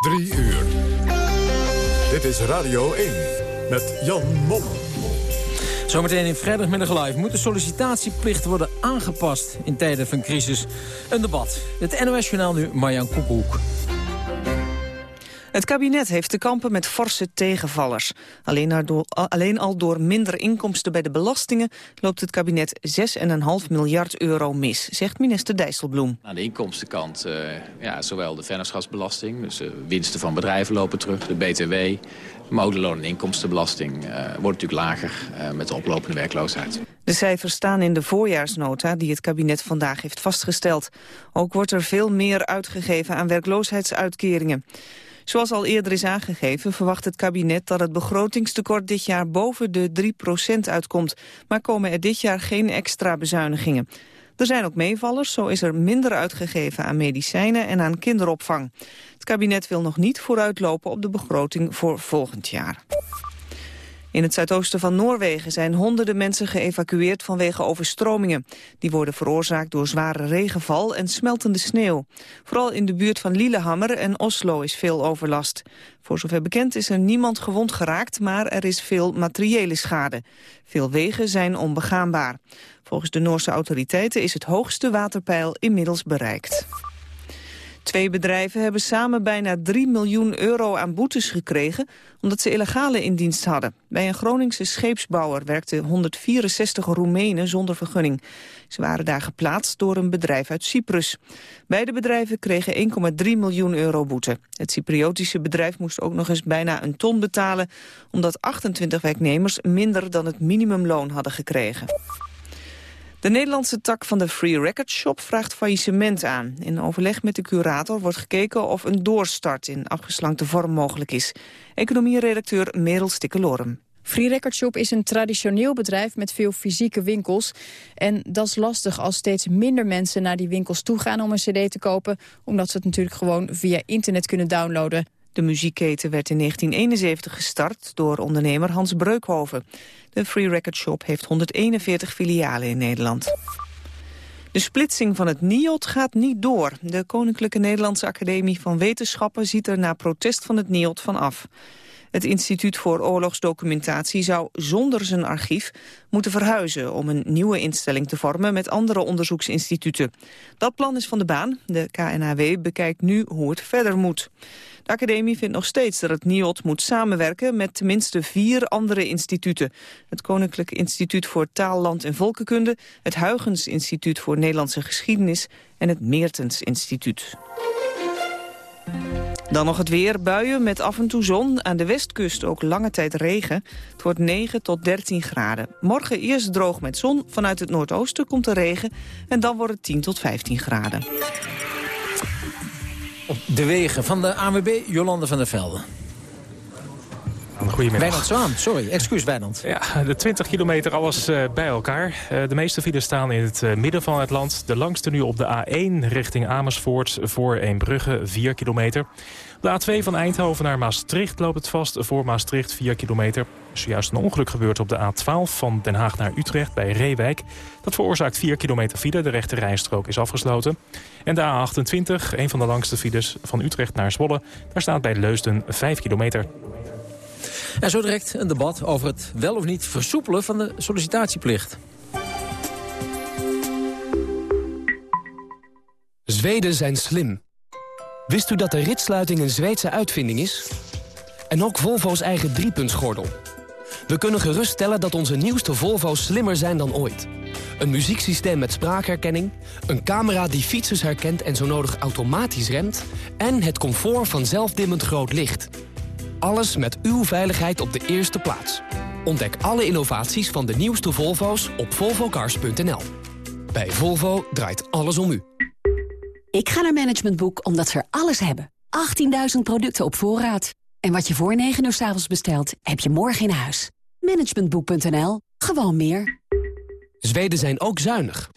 Drie uur. Dit is Radio 1 met Jan Mom. Zometeen in vrijdagmiddag live moet de sollicitatieplicht worden aangepast in tijden van crisis. Een debat. Het NOS-journaal nu, Marjan Koekoek. Het kabinet heeft te kampen met forse tegenvallers. Alleen, door, alleen, al door minder inkomsten bij de belastingen... loopt het kabinet 6,5 miljard euro mis, zegt minister Dijsselbloem. Aan de inkomstenkant, uh, ja, zowel de vennootschapsbelasting... dus uh, winsten van bedrijven lopen terug, de BTW... maar ook de loon- en inkomstenbelasting uh, wordt natuurlijk lager met de oplopende werkloosheid. De cijfers staan in de voorjaarsnota die het kabinet vandaag heeft vastgesteld. Ook wordt er veel meer uitgegeven aan werkloosheidsuitkeringen. Zoals al eerder is aangegeven verwacht het kabinet dat het begrotingstekort dit jaar boven de 3% uitkomt. Maar komen er dit jaar geen extra bezuinigingen. Er zijn ook meevallers, zo is er minder uitgegeven aan medicijnen en aan kinderopvang. Het kabinet wil nog niet vooruitlopen op de begroting voor volgend jaar. In het zuidoosten van Noorwegen zijn honderden mensen geëvacueerd vanwege overstromingen. Die worden veroorzaakt door zware regenval en smeltende sneeuw. Vooral in de buurt van Lillehammer en Oslo is veel overlast. Voor zover bekend is er niemand gewond geraakt, maar er is veel materiële schade. Veel wegen zijn onbegaanbaar. Volgens de Noorse autoriteiten is het hoogste waterpeil inmiddels bereikt. Twee bedrijven hebben samen bijna 3 miljoen euro aan boetes gekregen... omdat ze illegale in dienst hadden. Bij een Groningse scheepsbouwer werkten 164 Roemenen zonder vergunning. Ze waren daar geplaatst door een bedrijf uit Cyprus. Beide bedrijven kregen 1,3 miljoen euro boete. Het Cypriotische bedrijf moest ook nog eens bijna een ton betalen... omdat 28 werknemers minder dan het minimumloon hadden gekregen. De Nederlandse tak van de Free Record Shop vraagt faillissement aan. In overleg met de curator wordt gekeken of een doorstart in afgeslankte vorm mogelijk is. Economie-redacteur Merel Stikkelorum. Free Record Shop is een traditioneel bedrijf met veel fysieke winkels. En dat is lastig als steeds minder mensen naar die winkels toe gaan om een cd te kopen. Omdat ze het natuurlijk gewoon via internet kunnen downloaden. De muziekketen werd in 1971 gestart door ondernemer Hans Breukhoven. De Free Record Shop heeft 141 filialen in Nederland. De splitsing van het NIOD gaat niet door. De Koninklijke Nederlandse Academie van Wetenschappen ziet er na protest van het NIOD van af. Het Instituut voor Oorlogsdocumentatie zou zonder zijn archief moeten verhuizen om een nieuwe instelling te vormen met andere onderzoeksinstituten. Dat plan is van de baan. De KNAW bekijkt nu hoe het verder moet. De academie vindt nog steeds dat het NIOD moet samenwerken met tenminste vier andere instituten. Het Koninklijk Instituut voor Taal, Land en Volkenkunde, het Huygens Instituut voor Nederlandse Geschiedenis en het Meertens Instituut. Dan nog het weer. Buien met af en toe zon. Aan de westkust ook lange tijd regen. Het wordt 9 tot 13 graden. Morgen eerst droog met zon. Vanuit het noordoosten komt er regen. En dan wordt het 10 tot 15 graden. Op de wegen van de ANWB, Jolande van der Velde. Goedemiddag. Wijnand Zwaan, sorry, excuus Wijnand. Ja, de 20 kilometer alles uh, bij elkaar. Uh, de meeste files staan in het uh, midden van het land. De langste nu op de A1 richting Amersfoort voor Eembrugge, 4 kilometer. De A2 van Eindhoven naar Maastricht loopt het vast voor Maastricht 4 kilometer. Er is zojuist een ongeluk gebeurd op de A12 van Den Haag naar Utrecht bij Reewijk. Dat veroorzaakt 4 kilometer file. De rechte rijstrook is afgesloten. En de A28, een van de langste files van Utrecht naar Zwolle. Daar staat bij Leusden 5 kilometer. En zo direct een debat over het wel of niet versoepelen van de sollicitatieplicht. Zweden zijn slim. Wist u dat de ritsluiting een Zweedse uitvinding is? En ook Volvo's eigen driepuntsgordel. We kunnen geruststellen dat onze nieuwste Volvo's slimmer zijn dan ooit. Een muzieksysteem met spraakherkenning, een camera die fietsers herkent en zo nodig automatisch remt... en het comfort van zelfdimmend groot licht... Alles met uw veiligheid op de eerste plaats. Ontdek alle innovaties van de nieuwste Volvo's op volvocars.nl. Bij Volvo draait alles om u. Ik ga naar Management Boek omdat ze er alles hebben. 18.000 producten op voorraad. En wat je voor 9 uur s avonds bestelt, heb je morgen in huis. Managementboek.nl. Gewoon meer. Zweden zijn ook zuinig.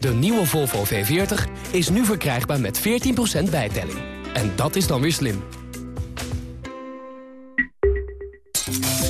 De nieuwe Volvo V40 is nu verkrijgbaar met 14% bijtelling. En dat is dan weer slim.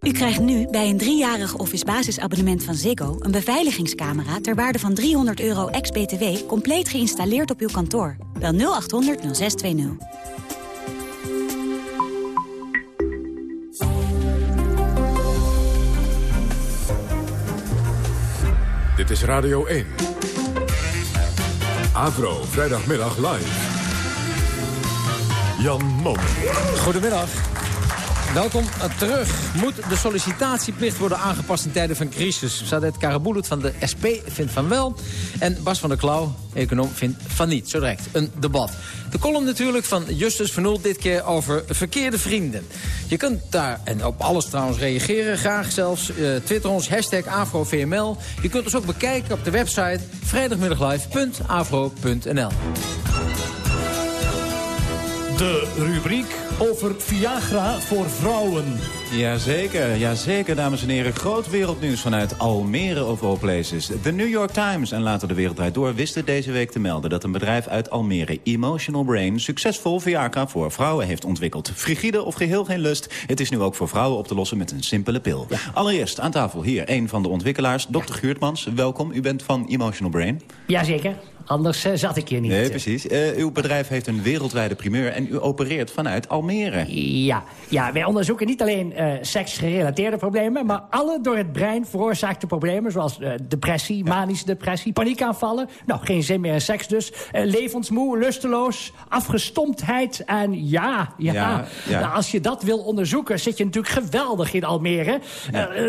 U krijgt nu bij een driejarig Office basisabonnement van Ziggo... een beveiligingscamera ter waarde van 300 euro ex-BTW... compleet geïnstalleerd op uw kantoor. Bel 0800 0620. Dit is Radio 1. Avro, vrijdagmiddag live. Jan Mom. Goedemiddag. Welkom terug. Moet de sollicitatieplicht worden aangepast in tijden van crisis? Sadet Karabulut van de SP vindt van wel. En Bas van der Klauw, econoom, vindt van niet. Zo direct een debat. De column natuurlijk van Justus Oel, dit keer over verkeerde vrienden. Je kunt daar, en op alles trouwens, reageren. Graag zelfs. Uh, Twitter ons, hashtag AfroVML. Je kunt ons ook bekijken op de website vrijdagmiddaglive.afro.nl. De rubriek over Viagra voor vrouwen. Jazeker, jazeker, dames en heren. Groot wereldnieuws vanuit Almere of all places. The New York Times en later de Wereld Draait Door wisten deze week te melden... dat een bedrijf uit Almere, Emotional Brain, succesvol Viagra voor vrouwen heeft ontwikkeld. Frigide of geheel geen lust. Het is nu ook voor vrouwen op te lossen met een simpele pil. Allereerst aan tafel hier een van de ontwikkelaars, dokter ja. Geurtmans. Welkom, u bent van Emotional Brain. Jazeker. Anders uh, zat ik hier niet. Nee, precies. Uh, uw bedrijf heeft een wereldwijde primeur en u opereert vanuit Almere. Ja, ja wij onderzoeken niet alleen uh, seksgerelateerde problemen... maar alle door het brein veroorzaakte problemen... zoals depressie, ja. manische depressie, paniekaanvallen... nou, geen zin meer in seks dus... levensmoe, lusteloos, afgestomptheid en ja, ja, ja, ja. Nou, als je dat wil onderzoeken... zit je natuurlijk geweldig in Almere.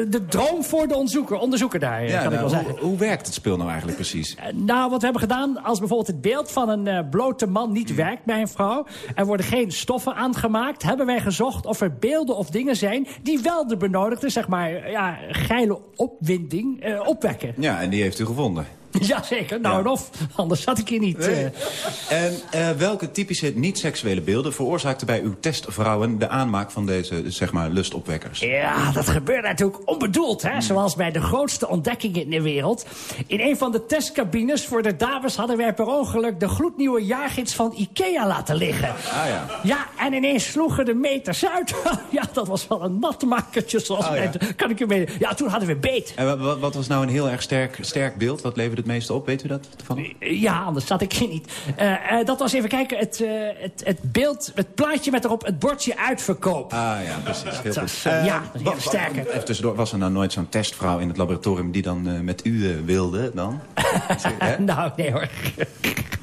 de droom voor de onderzoeker, onderzoeker daar, kan nou, ik wel zeggen. Hoe, hoe werkt het spul nou eigenlijk precies? nou, wat we hebben gedaan als bijvoorbeeld het beeld van een uh, blote man niet werkt bij een vrouw... er worden geen stoffen aangemaakt... hebben wij gezocht of er beelden of dingen zijn... die wel de benodigde, zeg maar, ja, geile opwinding uh, opwekken. Ja, en die heeft u gevonden. Jazeker, nou ja. of, anders zat ik hier niet. Nee. Uh... En uh, welke typische niet-seksuele beelden veroorzaakten bij uw testvrouwen... de aanmaak van deze, zeg maar, lustopwekkers? Ja, dat gebeurt natuurlijk onbedoeld, hè? Hmm. Zoals bij de grootste ontdekkingen in de wereld. In een van de testcabines voor de dames hadden wij per ongeluk... de gloednieuwe jaargids van Ikea laten liggen. Ah ja. Ja, en ineens sloegen de meters uit. ja, dat was wel een matmakertje, zoals oh, ja. kan ik u mee. Ja, toen hadden we beet. En wat, wat was nou een heel erg sterk, sterk beeld? Wat leverde het meeste op? Weet u dat? Van? Ja, anders zat ik hier niet. Uh, uh, dat was even kijken, het, het, het beeld, het plaatje met erop het bordje uitverkoop. Ah ja, precies. Heel was, ja, dat is heel sterker. Even tussendoor, was er nou nooit zo'n testvrouw in het laboratorium die dan met u wilde dan? nou, nee hoor.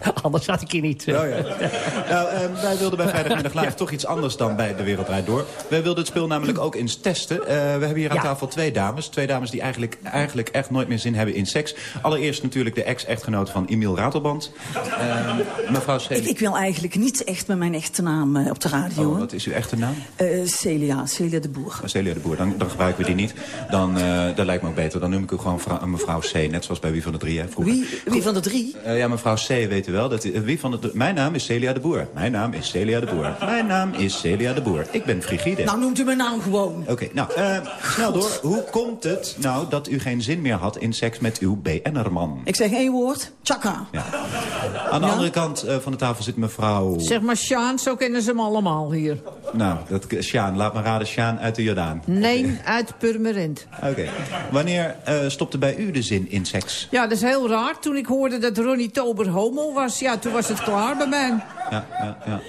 Anders zat ik hier niet. Oh, ja. nou, uh, wij wilden bij Vrijdagmiddag Live ja. toch iets anders dan bij De Wereld Draait Door. Wij wilden het speel namelijk ook eens testen. Uh, we hebben hier aan ja. tafel twee dames. Twee dames die eigenlijk, eigenlijk echt nooit meer zin hebben in seks. Allereerst natuurlijk de ex-echtgenoot van Emiel Ratelband. Uh, mevrouw Celia. Ik, ik, wil eigenlijk niet echt met mijn echte naam op de radio. Oh, wat is uw echte naam? Celia, Celia de Boer. Oh, Celia de Boer, dan, dan gebruiken we die niet. Dan, dat lijkt me ook beter. Dan noem ik u gewoon mevrouw C, net zoals bij Wie van de Drie. Hè, wie, wie van de Drie? ja, mevrouw C weet u wel. Dat, wie van de, mijn naam is Celia de Boer. Mijn naam is Celia de Boer. Mijn naam is Celia de Boer. Ik ben frigide. Nou, noemt u mijn naam gewoon. Oké, okay, nou, snel door. Hoe komt het nou dat u geen zin meer had in seks met uw Ik zeg één woord. Chaka. Ja. Aan de ja? andere kant uh, van de tafel zit mevrouw... Zeg maar Sjaan, zo kennen ze hem allemaal hier. Nou, dat, Sjaan, laat me raden, Sjaan uit de Jordaan. Nee, uit Purmerend. Oké. Wanneer uh, stopte bij u de zin in seks? Ja, dat is heel raar. Toen ik hoorde dat Ronnie Tober homo was, ja, toen was het klaar bij mij. Ja, ja, ja.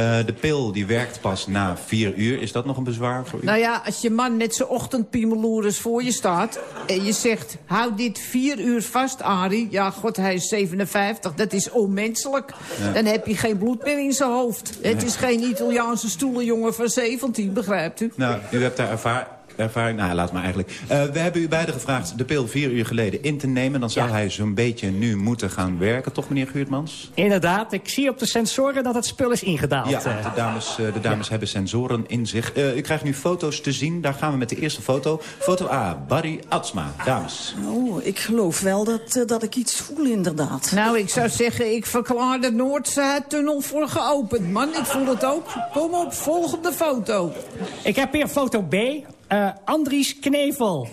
Uh, de pil die werkt pas na vier uur. Is dat nog een bezwaar voor u? Nou ja, als je man met zijn ochtendpiemeloeres voor je staat... en je zegt, hou dit vier uur vast, Arie. Ja, god, hij is 57, dat is onmenselijk. Ja. Dan heb je geen bloed meer in zijn hoofd. Het is geen Italiaanse stoelenjongen van 17, begrijpt u? Nou, u hebt daar ervaring ervaring? Nou, laat maar eigenlijk. Uh, we hebben u beiden gevraagd de pil vier uur geleden in te nemen. Dan zou ja. hij zo'n beetje nu moeten gaan werken, toch meneer Guurtmans? Inderdaad, ik zie op de sensoren dat het spul is ingedaald. Ja, de dames, uh, de dames ja. hebben sensoren in zich. Uh, u krijgt nu foto's te zien. Daar gaan we met de eerste foto. Foto A, Barry Atsma. Dames. Oh, ik geloof wel dat, dat ik iets voel inderdaad. Nou, ik zou zeggen, ik verklaar de Noordzuidtunnel voor geopend. Man, ik voel het ook. Kom op, volgende foto. Ik heb hier foto B. Uh, Andries Knevel.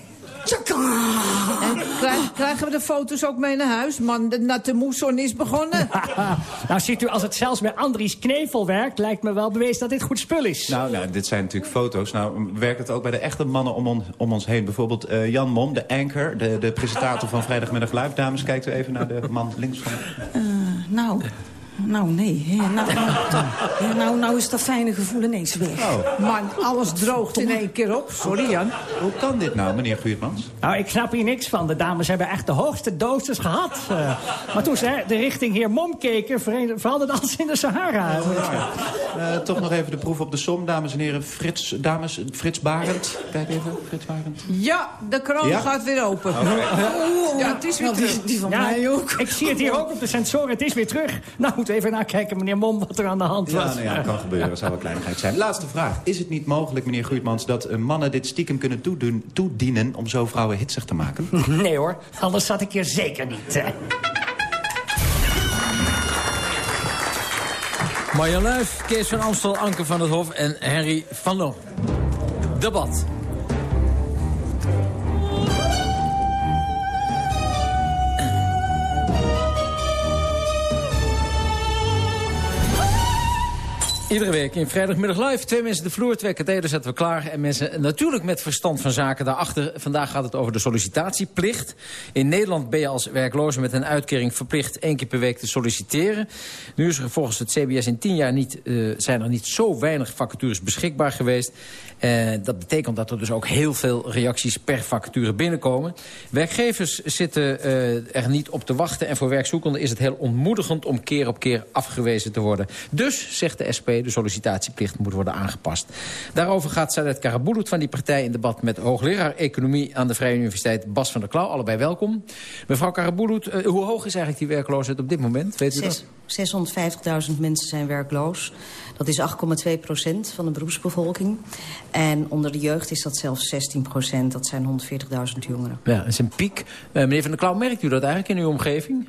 En krijg, krijgen we de foto's ook mee naar huis? Man, de natte moesson is begonnen. nou, ziet u, als het zelfs met Andries Knevel werkt... lijkt me wel bewezen dat dit goed spul is. Nou, nou, dit zijn natuurlijk foto's. Nou, werkt het ook bij de echte mannen om, on, om ons heen? Bijvoorbeeld uh, Jan Mom, de anchor, de, de presentator van Vrijdagmiddag Live. Dames, kijkt u even naar de man links van... Uh, nou... Nou, nee. Ja, nou, nou, ja, nou, nou is dat fijne gevoel ineens weg. Oh. Man, alles droogt in één keer op. Sorry, Jan. Hoe kan dit nou, meneer Guurtmans? Nou, ik snap hier niks van. De dames hebben echt de hoogste dosis gehad. Uh, maar toen ze de richting heer Mom keken, veranderde alles in de Sahara. Uh, toch nog even de proef op de som, dames en heren. Frits, dames, Frits Barend. Kijk even, Frits Barend. Ja, de kroon ja? gaat weer open. Okay. Ja, het is weer terug. Die, die van mij ook. Ik zie het hier ook op de sensoren. Het is weer terug. Nou, moet even nakijken, meneer Mom, wat er aan de hand was. Ja, nou ja, kan gebeuren. Dat zou wel kleinigheid zijn. Laatste vraag. Is het niet mogelijk, meneer Guurtmans, dat mannen dit stiekem kunnen toedienen... om zo vrouwen hitsig te maken? Nee hoor, anders zat ik hier zeker niet. Marjan Luif, Kees van Amstel, Anke van het Hof en Henry van Loon. Debat. Iedere week in vrijdagmiddag live. Twee mensen de vloer, twee katheders zetten we klaar. En mensen natuurlijk met verstand van zaken daarachter. Vandaag gaat het over de sollicitatieplicht. In Nederland ben je als werkloze met een uitkering verplicht één keer per week te solliciteren. Nu is er volgens het CBS in tien jaar niet, uh, zijn er niet zo weinig vacatures beschikbaar geweest. Uh, dat betekent dat er dus ook heel veel reacties per vacature binnenkomen. Werkgevers zitten uh, er niet op te wachten. En voor werkzoekenden is het heel ontmoedigend om keer op keer afgewezen te worden. Dus, zegt de SP, de sollicitatieplicht moet worden aangepast. Daarover gaat Sadet Karabulut van die partij in debat... met hoogleraar Economie aan de Vrije Universiteit Bas van der Klauw. Allebei welkom. Mevrouw Karabulut, uh, hoe hoog is eigenlijk die werkloosheid op dit moment? Weet u dat? 650.000 mensen zijn werkloos. Dat is 8,2 procent van de beroepsbevolking. En onder de jeugd is dat zelfs 16 procent. Dat zijn 140.000 jongeren. Ja, dat is een piek. Uh, meneer Van der Klauw, merkt u dat eigenlijk in uw omgeving?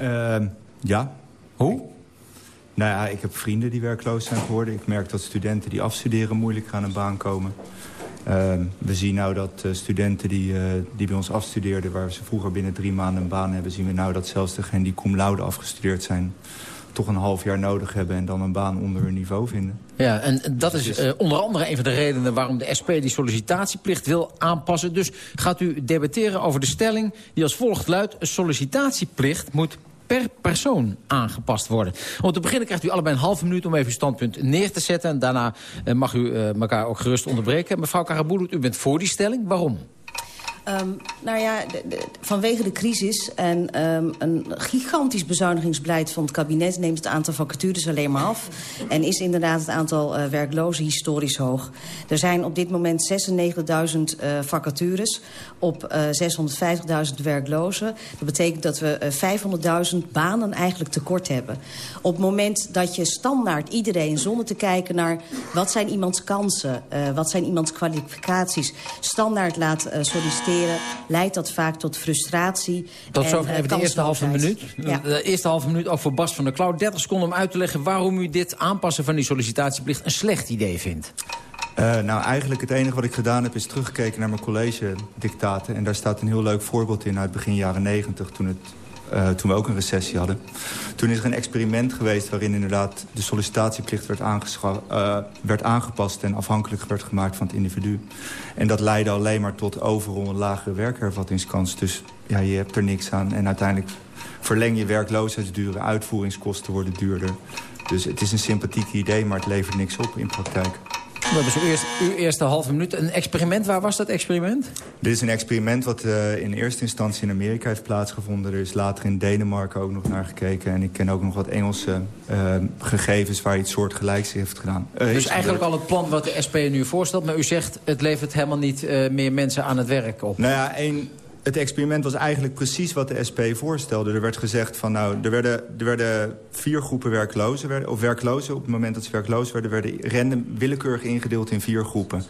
Uh, ja. Hoe? Nou ja, ik heb vrienden die werkloos zijn geworden. Ik merk dat studenten die afstuderen moeilijk aan een baan komen. Uh, we zien nou dat uh, studenten die, uh, die bij ons afstudeerden... waar ze vroeger binnen drie maanden een baan hebben... zien we nou dat zelfs degenen die cum laude afgestudeerd zijn... toch een half jaar nodig hebben en dan een baan onder hun niveau vinden. Ja, en dat is uh, onder andere een van de redenen waarom de SP die sollicitatieplicht wil aanpassen. Dus gaat u debatteren over de stelling die als volgt luidt... een sollicitatieplicht moet per persoon aangepast worden. Om te beginnen krijgt u allebei een halve minuut om even uw standpunt neer te zetten. En daarna uh, mag u uh, elkaar ook gerust onderbreken. Mevrouw Karabulut, u bent voor die stelling. Waarom? Um, nou ja, vanwege de crisis en um, een gigantisch bezuinigingsbeleid van het kabinet... neemt het aantal vacatures alleen maar af. En is inderdaad het aantal uh, werklozen historisch hoog. Er zijn op dit moment 96.000 uh, vacatures op uh, 650.000 werklozen. Dat betekent dat we uh, 500.000 banen eigenlijk tekort hebben. Op het moment dat je standaard iedereen, zonder te kijken naar... wat zijn iemands kansen, wat zijn iemands kwalificaties... standaard laat uh, leidt dat vaak tot frustratie. Tot zo even de eerste halve minuut. Ja. De eerste halve minuut ook voor Bas van der Klauw. 30 seconden om uit te leggen waarom u dit aanpassen van die sollicitatieplicht een slecht idee vindt. Uh, nou, eigenlijk het enige wat ik gedaan heb is teruggekeken naar mijn college-dictaten. En daar staat een heel leuk voorbeeld in uit begin jaren 90 toen het uh, toen we ook een recessie hadden. Toen is er een experiment geweest waarin inderdaad de sollicitatieplicht werd, uh, werd aangepast... en afhankelijk werd gemaakt van het individu. En dat leidde alleen maar tot overal een lagere werkhervattingskans. Dus ja, je hebt er niks aan. En uiteindelijk verleng je werkloosheidsduren, uitvoeringskosten worden duurder. Dus het is een sympathiek idee, maar het levert niks op in praktijk. We hebben zo eerst, uw eerste halve minuut. Een experiment, waar was dat experiment? Dit is een experiment wat uh, in eerste instantie in Amerika heeft plaatsgevonden. Er is later in Denemarken ook nog naar gekeken. En ik ken ook nog wat Engelse uh, gegevens waar iets soortgelijks heeft gedaan. Uh, dus eigenlijk al het plan wat de SP nu voorstelt. Maar u zegt, het levert helemaal niet meer mensen aan het werk op. Nou ja, één het experiment was eigenlijk precies wat de SP voorstelde. Er werd gezegd van nou, er werden, er werden vier groepen werklozen, of werklozen. Op het moment dat ze werkloos werden, werden random willekeurig ingedeeld in vier groepen.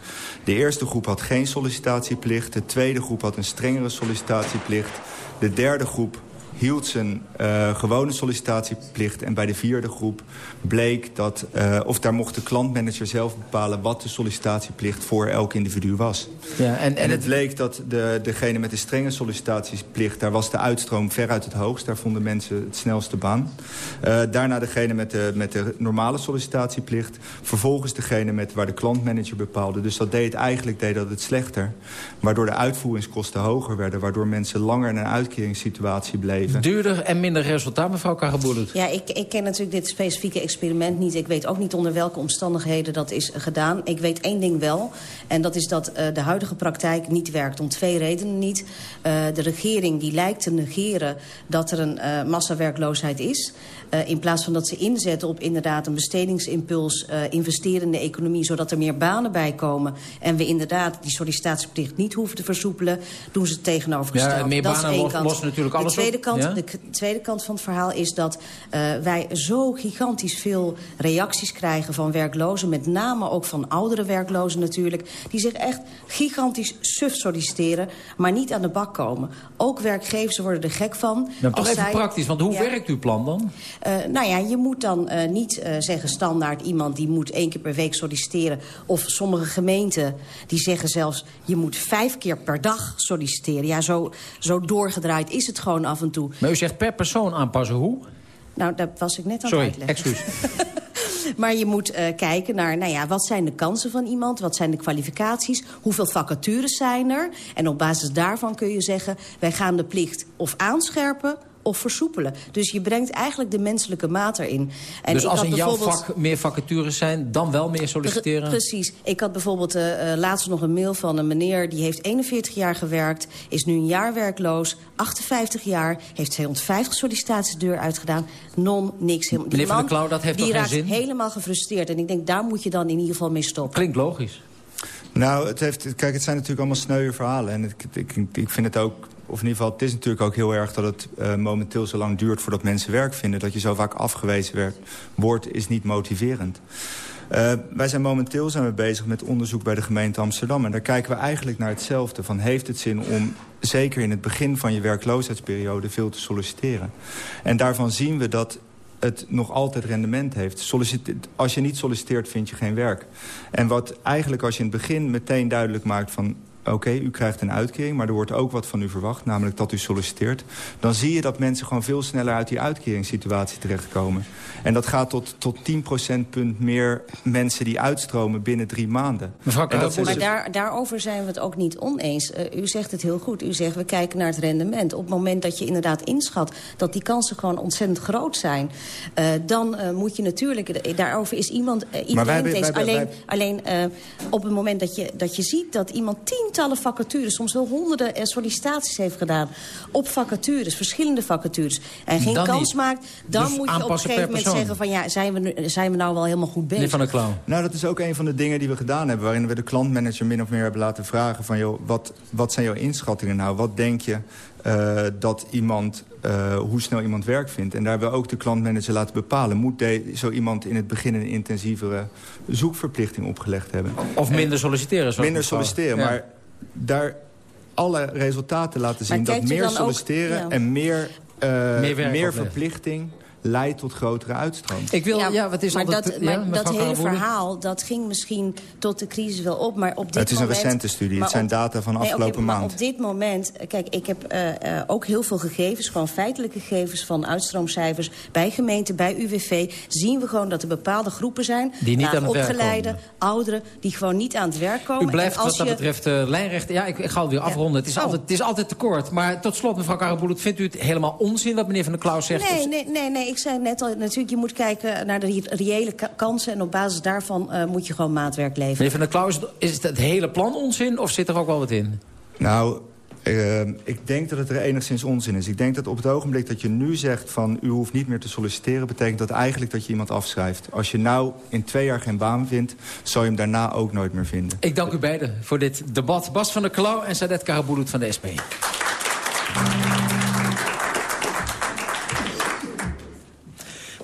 De eerste groep had geen sollicitatieplicht. De tweede groep had een strengere sollicitatieplicht. De derde groep hield zijn uh, gewone sollicitatieplicht. En bij de vierde groep bleek dat... Uh, of daar mocht de klantmanager zelf bepalen... wat de sollicitatieplicht voor elk individu was. Ja, en, en, en het bleek dat de, degene met de strenge sollicitatieplicht... daar was de uitstroom veruit het hoogst. Daar vonden mensen het snelste baan. Uh, daarna degene met de, met de normale sollicitatieplicht. Vervolgens degene met waar de klantmanager bepaalde. Dus dat deed eigenlijk deed dat het slechter. Waardoor de uitvoeringskosten hoger werden. Waardoor mensen langer in een uitkeringssituatie bleven. Duurder en minder resultaat, mevrouw Karabulut? Ja, ik, ik ken natuurlijk dit specifieke experiment niet. Ik weet ook niet onder welke omstandigheden dat is gedaan. Ik weet één ding wel. En dat is dat uh, de huidige praktijk niet werkt. Om twee redenen niet. Uh, de regering die lijkt te negeren dat er een uh, massawerkloosheid is. Uh, in plaats van dat ze inzetten op inderdaad een bestedingsimpuls... Uh, investeren in de economie, zodat er meer banen bij komen... en we inderdaad die sollicitatieplicht niet hoeven te versoepelen... doen ze het tegenovergesteld. Ja, meer dat banen lossen los natuurlijk alles de tweede op. Kant, ja? De tweede kant van het verhaal is dat uh, wij zo gigantisch veel reacties krijgen van werklozen... met name ook van oudere werklozen natuurlijk... die zich echt gigantisch suf solliciteren, maar niet aan de bak komen. Ook werkgevers worden er gek van. Nou, toch even zij, praktisch, want hoe ja, werkt uw plan dan? Uh, nou ja, je moet dan uh, niet zeggen standaard iemand die moet één keer per week solliciteren. Of sommige gemeenten die zeggen zelfs je moet vijf keer per dag solliciteren. Ja, zo, zo doorgedraaid is het gewoon af en toe. Maar u zegt per persoon aanpassen, hoe? Nou, dat was ik net aan Sorry, het uitleggen. excuus. maar je moet uh, kijken naar, nou ja, wat zijn de kansen van iemand? Wat zijn de kwalificaties? Hoeveel vacatures zijn er? En op basis daarvan kun je zeggen... wij gaan de plicht of aanscherpen of versoepelen. Dus je brengt eigenlijk de menselijke maat erin. En dus als in jouw vak meer vacatures zijn, dan wel meer solliciteren? Pre precies. Ik had bijvoorbeeld uh, laatst nog een mail van een meneer... die heeft 41 jaar gewerkt, is nu een jaar werkloos... 58 jaar, heeft 250 sollicitaties deur uitgedaan. Non, niks. Die Meneer Van der Klauw, dat heeft die toch geen raakt zin? helemaal gefrustreerd. En ik denk, daar moet je dan in ieder geval mee stoppen. Klinkt logisch. Nou, het heeft, kijk, het zijn natuurlijk allemaal sneuwe verhalen. En ik, ik, ik vind het ook of in ieder geval, het is natuurlijk ook heel erg dat het uh, momenteel zo lang duurt voordat mensen werk vinden. Dat je zo vaak afgewezen wordt, is niet motiverend. Uh, wij zijn momenteel zijn we bezig met onderzoek bij de gemeente Amsterdam. En daar kijken we eigenlijk naar hetzelfde. Van heeft het zin om zeker in het begin van je werkloosheidsperiode veel te solliciteren? En daarvan zien we dat het nog altijd rendement heeft. Als je niet solliciteert, vind je geen werk. En wat eigenlijk als je in het begin meteen duidelijk maakt van oké, okay, u krijgt een uitkering... maar er wordt ook wat van u verwacht, namelijk dat u solliciteert... dan zie je dat mensen gewoon veel sneller uit die uitkeringssituatie terechtkomen. En dat gaat tot, tot 10 procentpunt meer mensen die uitstromen binnen drie maanden. Mevrouw maar daar, daarover zijn we het ook niet oneens. Uh, u zegt het heel goed. U zegt, we kijken naar het rendement. Op het moment dat je inderdaad inschat dat die kansen gewoon ontzettend groot zijn... Uh, dan uh, moet je natuurlijk... Daarover is iemand... iedereen wij, wij, wij, alleen alleen op het moment dat je, dat je ziet dat iemand tien tientallen vacatures, soms wel honderden sollicitaties heeft gedaan op vacatures, verschillende vacatures, en geen Dan kans niet. maakt, dan Dus moet je op een gegeven moment persoon. zeggen van ja, zijn we, nu, zijn we nou wel helemaal goed bezig? Van der Klauw. Nou, dat is ook een van de dingen die we gedaan hebben... waarin we de klantmanager min of meer hebben laten vragen... van joh, wat, wat zijn jouw inschattingen nou? Wat denk je uh, dat iemand, uh, hoe snel iemand werk vindt? En daar hebben we ook de klantmanager laten bepalen. Moet de, zo iemand in het begin een intensievere zoekverplichting opgelegd hebben? Of minder solliciteren. Minder solliciteren, Ja. maar daar alle resultaten laten zien... Dat meer ook- solliciteren ja. en meer, uh, Meer meer verplichting leidt tot grotere uitstroom. Ik wil, ja, wat is maar dat, ja, maar dat hele verhaal, dat ging misschien tot de crisis wel op, maar op dit Het is een recente studie, het maar zijn op- data van Nee, afgelopen maar maand. op dit moment, kijk, ik heb eh, eh, ook heel veel gegevens, gewoon feitelijke gegevens van uitstroomcijfers bij gemeenten, bij UWV, zien we gewoon dat er bepaalde groepen zijn, Die niet aan het werk opgeleide, ouderen, die gewoon niet aan het werk komen. U blijft en als wat dat je... betreft eh, lijnrecht. Ja, ik, ik ga het weer afronden. Het is, Oh. altijd, het is altijd te kort. Maar tot slot, mevrouw Karabulut, vindt u het helemaal onzin wat meneer Van der Klauw zegt? Nee, Of- nee, nee, nee, ik zei net al, natuurlijk, je moet kijken naar de reële ka- kansen... en op basis daarvan eh, moet je gewoon maatwerk leveren. Meneer Van der Klauw, is het, is het het hele plan onzin of zit er ook wel wat in? Nou, eh, ik denk dat het er enigszins onzin is. Ik denk dat op het ogenblik dat je nu zegt van... u hoeft niet meer te solliciteren... betekent dat eigenlijk dat je iemand afschrijft. Als je nou in twee jaar geen baan vindt... zal je hem daarna ook nooit meer vinden. Ik dank u beiden voor dit debat. Bas van der Klauw en Sadet Karabulut van de SP.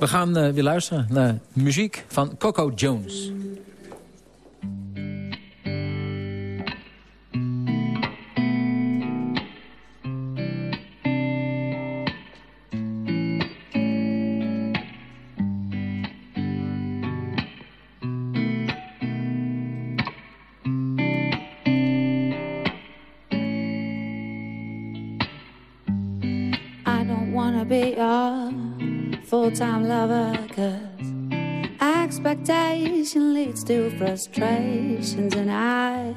We gaan eh, weer luisteren naar muziek van Coco Jones. Full-time lover Cause expectation leads to frustrations And I,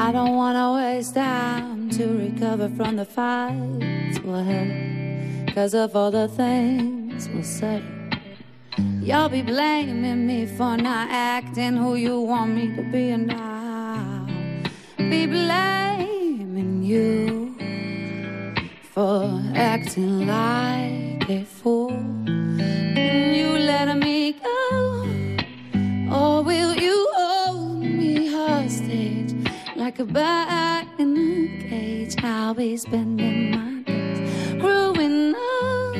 I don't wanna waste time to recover from the fights. We'll have Cause of all the things we'll say. You'll be blaming me for not acting who you want me to be And I'll be blaming you for acting like fool. Will you let me go? Or will you hold me hostage like a bird in a cage? I'll be spending my days growing up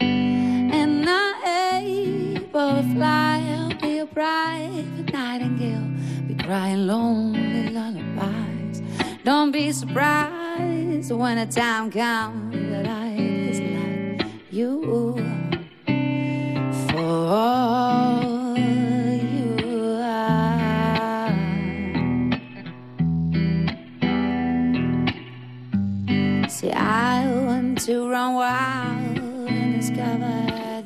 and not able to fly. I'll be a private nightingale, be crying lonely lullabies. Don't be surprised when the time comes that I you for all you are. See, I want to run wild and discover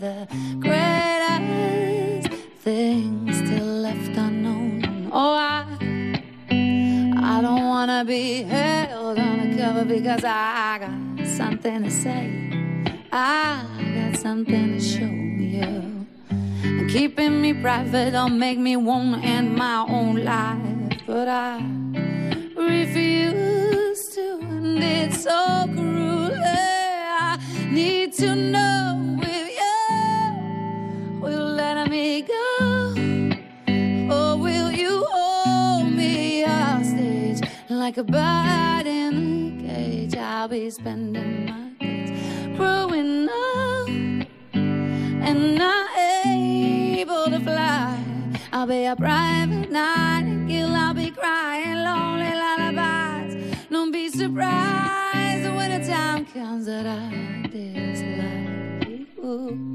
the greatest things still left unknown. Oh, I I don't wanna be held on a cover because I got something to say. I got something to show you. Keeping me private don't make me wanna end my own life. But I refuse to, and it's so cruel. I need to know if you will let me go. Or will you hold me hostage like a bird in a cage? I'll be spending my I'll be a private nightingale. I'll be crying lonely lullabies. Don't be surprised when the time comes that I dislike you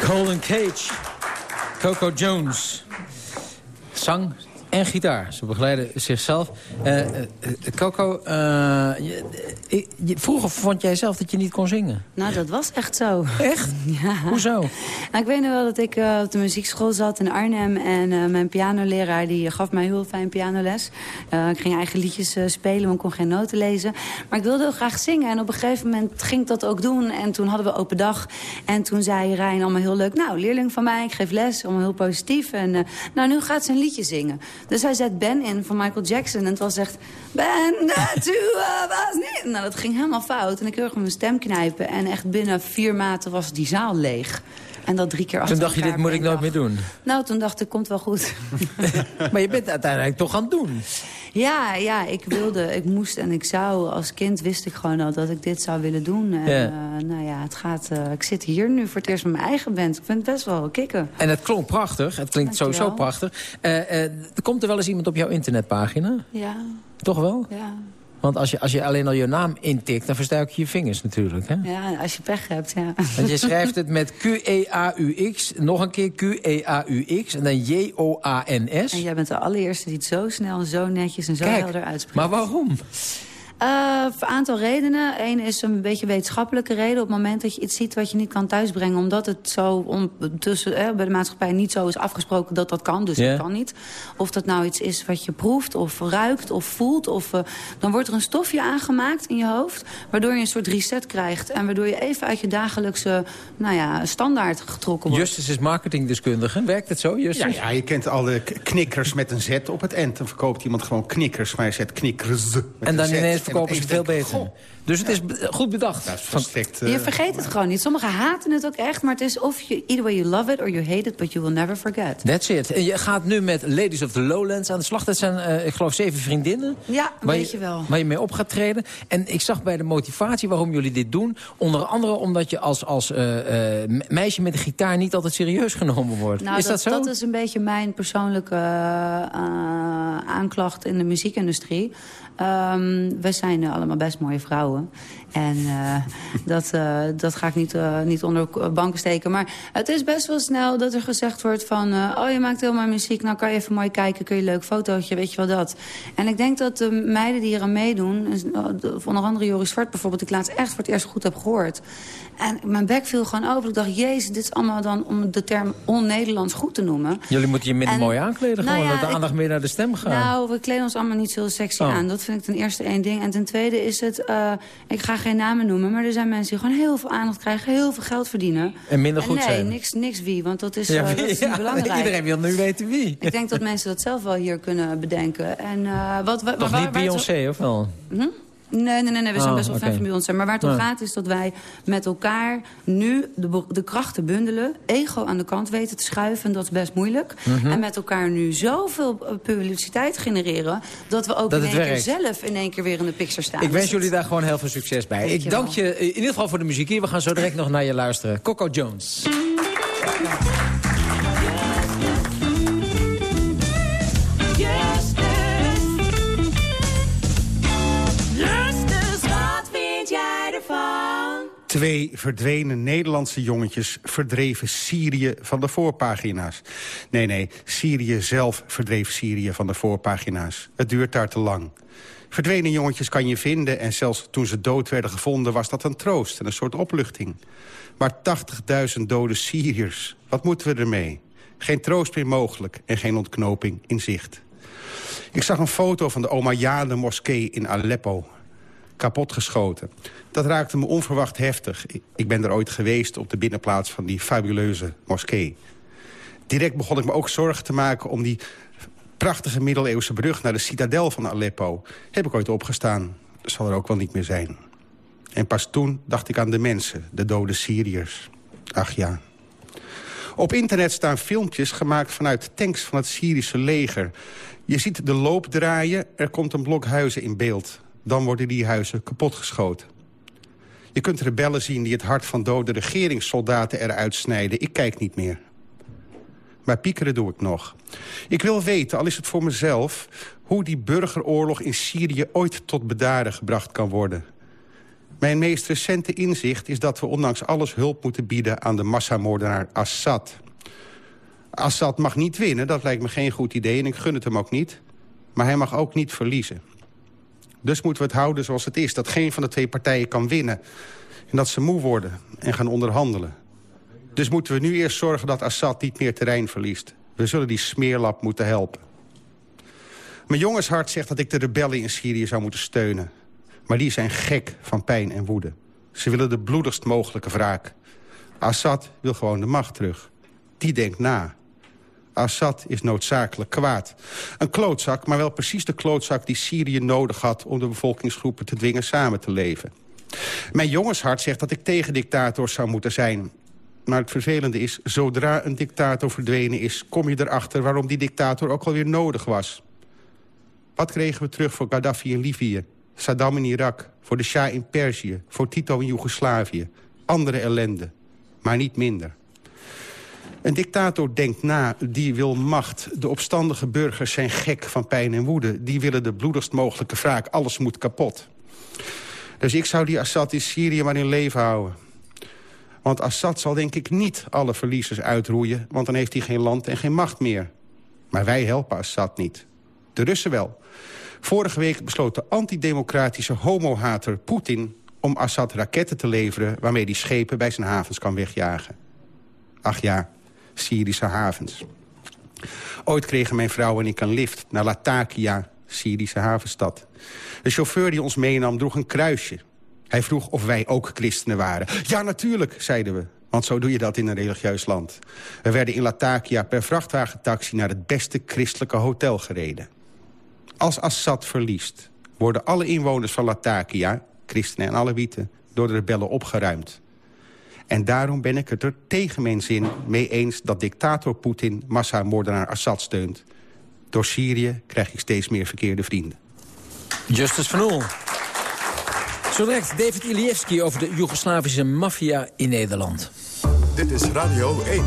Colin Cage, Coco Jones. Zang en gitaar. Ze begeleiden zichzelf. Uh, Coco, uh, vroeger vond jij zelf dat je niet kon zingen. Nou, dat was echt zo. Echt? ja. Hoezo? Nou, ik weet nog wel dat ik op de muziekschool zat in Arnhem... en mijn pianoleraar die gaf mij heel fijn pianoles. ik ging eigen liedjes spelen, maar ik kon geen noten lezen. Maar ik wilde heel graag zingen en op een gegeven moment ging ik dat ook doen. En toen hadden we open dag en toen zei Rijn allemaal heel leuk... nou, leerling van mij, ik geef les, allemaal heel positief. En nou, nu gaat ze een liedje zingen. Dus hij zet Ben in van Michael Jackson. En het was echt... Ben, two of us. Nee. Nou, dat ging helemaal fout. En ik hoorde mijn stem knijpen. En echt binnen vier maanden was die zaal leeg. En dat drie keer achter Toen dacht je, dit moet ik nooit meer doen? Nou, toen dacht ik, komt wel goed. maar je bent uiteindelijk toch aan het doen? Ja, ja, ik wilde, ik moest en ik zou. Als kind wist ik gewoon al dat ik dit zou willen doen. En, Ja. eh, nou ja, het gaat, eh, ik zit hier nu voor het eerst met mijn eigen band. Ik vind het best wel kicken. En het klonk prachtig. Het klinkt Dankjewel. sowieso prachtig. Eh, komt er wel eens iemand op jouw internetpagina? Ja, Toch wel? ja. Want als je, als je alleen al je naam intikt, dan verstuik je je vingers natuurlijk. Hè? Ja, als je pech hebt, ja. Want je schrijft het met Q-E-A-U-X, nog een keer Q-E-A-U-X en dan J-O-A-N-S. En jij bent de allereerste die het zo snel, zo netjes en zo Kijk, helder uitspreekt. Maar waarom? Eh, voor een aantal redenen. Eén is een beetje wetenschappelijke reden. Op het moment dat je iets ziet wat je niet kan thuisbrengen... omdat het zo om, tussen, eh, bij de maatschappij niet zo is afgesproken dat dat kan. Dus dat kan niet. Of dat nou iets is wat je proeft of ruikt of voelt. Of, eh, dan wordt er een stofje aangemaakt in je hoofd... waardoor je een soort reset krijgt. En waardoor je even uit je dagelijkse nou ja, standaard getrokken wordt. Justus is marketingdeskundige. Werkt het zo, Justus? ja, je kent alle knikkers met een Z op het eind. Dan verkoopt iemand gewoon knikkers, maar je zet knikkers met En een dan Z. ineens Ze opeens veel beter. goh, Dus het is goed bedacht. Dat is volstrekt... eh, Je vergeet het gewoon niet. Sommigen haten het ook echt, maar het is of je either way you love it or you hate it, but you will never forget. That's it. En je gaat nu met Ladies of the Lowlands aan de slag. Dat zijn, eh, ik geloof, zeven vriendinnen. Ja, beetje je, wel. Waar je mee op gaat treden. En ik zag bij de motivatie waarom jullie dit doen... onder andere omdat je als, als eh, eh, me- meisje met een gitaar... niet altijd serieus genomen wordt. Nou, is dat, zo? Dat is een beetje mijn persoonlijke eh, aanklacht in de muziekindustrie. Ehm, we zijn allemaal best mooie vrouwen. En eh, dat, eh, dat ga ik niet, eh, niet onder banken steken. Maar het is best wel snel dat er gezegd wordt van... oh, je maakt helemaal muziek, nou kan je even mooi kijken... kun je een leuk fotootje, weet je wel dat. En ik denk dat de meiden die hier aan meedoen... onder andere Joris Zwart bijvoorbeeld... ik laatst echt voor het eerst goed heb gehoord. En mijn bek viel gewoon over. Ik dacht, jezus, dit is allemaal dan om de term on-Nederlands goed te noemen. Jullie moeten je minder En- mooi aankleden. Nou gewoon, ja, dat de ik- aandacht meer naar de stem gaat. Nou, we kleden ons allemaal niet zo sexy Oh. aan. Dat vind ik ten eerste één ding. En ten tweede is het... ik ga geen namen noemen, maar er zijn mensen die gewoon heel veel aandacht krijgen... heel veel geld verdienen. En minder goed nee, zijn. niks, niks wie, want dat is, Ja, eh, wie- dat is ja, niet belangrijk. Iedereen wil nu weten wie. Ik denk dat mensen dat zelf wel hier kunnen bedenken. En, eh, wat, wat, Toch waar- niet Beyoncé, of wel? Hm? Nee, nee, nee, nee, we zijn Oh, best wel fan oké. van Beyoncé. Maar waar het om gaat is dat wij met elkaar nu de, de krachten bundelen. Ego aan de kant weten te schuiven. En dat is best moeilijk. Mhm. En met elkaar nu zoveel eh, publiciteit genereren... dat we ook Dat in één keer zelf in één keer weer in de picture staan. Ik wens Dus jullie daar gewoon heel veel succes bij. Ik dank je in ieder geval voor de muziek hier. We gaan zo direct nog naar je luisteren. Coco Jones. Twee verdwenen Nederlandse jongetjes verdreven Syrië van de voorpagina's. Nee, nee, Syrië zelf verdreef Syrië van de voorpagina's. Het duurt daar te lang. Verdwenen jongetjes kan je vinden en zelfs toen ze dood werden gevonden... was dat een troost en een soort opluchting. Maar 80.000 dode Syriërs, wat moeten we ermee? Geen troost meer mogelijk en geen ontknoping in zicht. Ik zag een foto van de Omayyade moskee in Aleppo kapotgeschoten. Dat raakte me onverwacht heftig. Ik- ben er ooit geweest op de binnenplaats van die fabuleuze moskee. Direct begon ik me ook zorgen te maken om die prachtige middeleeuwse brug... naar de citadel van Aleppo. Heb ik ooit opgestaan. Zal er ook wel niet meer zijn. En pas toen dacht ik aan de mensen, de dode Syriërs. Ach ja. Op internet staan filmpjes gemaakt vanuit tanks van het Syrische leger. Je ziet de loop draaien, er komt een blok huizen in beeld. Dan worden die huizen kapotgeschoten. Je kunt rebellen zien die het hart van dode regeringssoldaten eruit snijden. Ik kijk niet meer. Maar piekeren doe ik nog. Ik wil weten, al is het voor mezelf... hoe die burgeroorlog in Syrië ooit tot bedaren gebracht kan worden. Mijn meest recente inzicht is dat we ondanks alles hulp moeten bieden... aan de massamoordenaar Assad. Assad mag niet winnen, dat lijkt me geen goed idee... en ik gun het hem ook niet. Maar hij mag ook niet verliezen. Dus moeten we het houden zoals het is. Dat geen van de twee partijen kan winnen. En dat ze moe worden en gaan onderhandelen. Dus moeten we nu eerst zorgen dat Assad niet meer terrein verliest. We zullen die smeerlap moeten helpen. Mijn jongenshart zegt dat ik de rebellen in Syrië zou moeten steunen. Maar die zijn gek van pijn en woede. Ze willen de bloedigst mogelijke wraak. Assad wil gewoon de macht terug. Die denkt na. Assad is noodzakelijk kwaad. Een klootzak, maar wel precies de klootzak die Syrië nodig had... om de bevolkingsgroepen te dwingen samen te leven. Mijn jongenshart zegt dat ik tegen dictators zou moeten zijn. Maar het vervelende is, zodra een dictator verdwenen is... kom je erachter waarom die dictator ook alweer nodig was. Wat kregen we terug voor Gaddafi in Libië? Saddam in Irak, voor de Shah in Perzië... voor Tito in Joegoslavië. Andere ellende, maar niet minder. Een dictator denkt na, die wil macht. De opstandige burgers zijn gek van pijn en woede. Die willen de bloedigst mogelijke wraak. Alles moet kapot. Dus ik zou die Assad in Syrië maar in leven houden. Want Assad zal denk ik niet alle verliezers uitroeien... want dan heeft hij geen land en geen macht meer. Maar wij helpen Assad niet. De Russen wel. Vorige week besloot de antidemocratische homohater Poetin... om Assad raketten te leveren waarmee hij schepen bij zijn havens kan wegjagen. Ach ja, Syrische havens. Ooit kregen mijn vrouw en ik een lift naar Latakia, Syrische havenstad. De chauffeur die ons meenam droeg een kruisje. Hij vroeg of wij ook christenen waren. Ja, natuurlijk, zeiden we. Want zo doe je dat in een religieus land. We werden in Latakia per vrachtwagentaxi naar het beste christelijke hotel gereden. Als Assad verliest, worden alle inwoners van Latakia... christenen en Alawieten, door de rebellen opgeruimd. En daarom ben ik het er tegen mijn zin mee eens... dat dictator Poetin massamoordenaar Assad steunt. Door Syrië krijg ik steeds meer verkeerde vrienden. Justus van Oel. Zo direct David Ilievski over de Joegoslavische maffia in Nederland. Dit is Radio 1.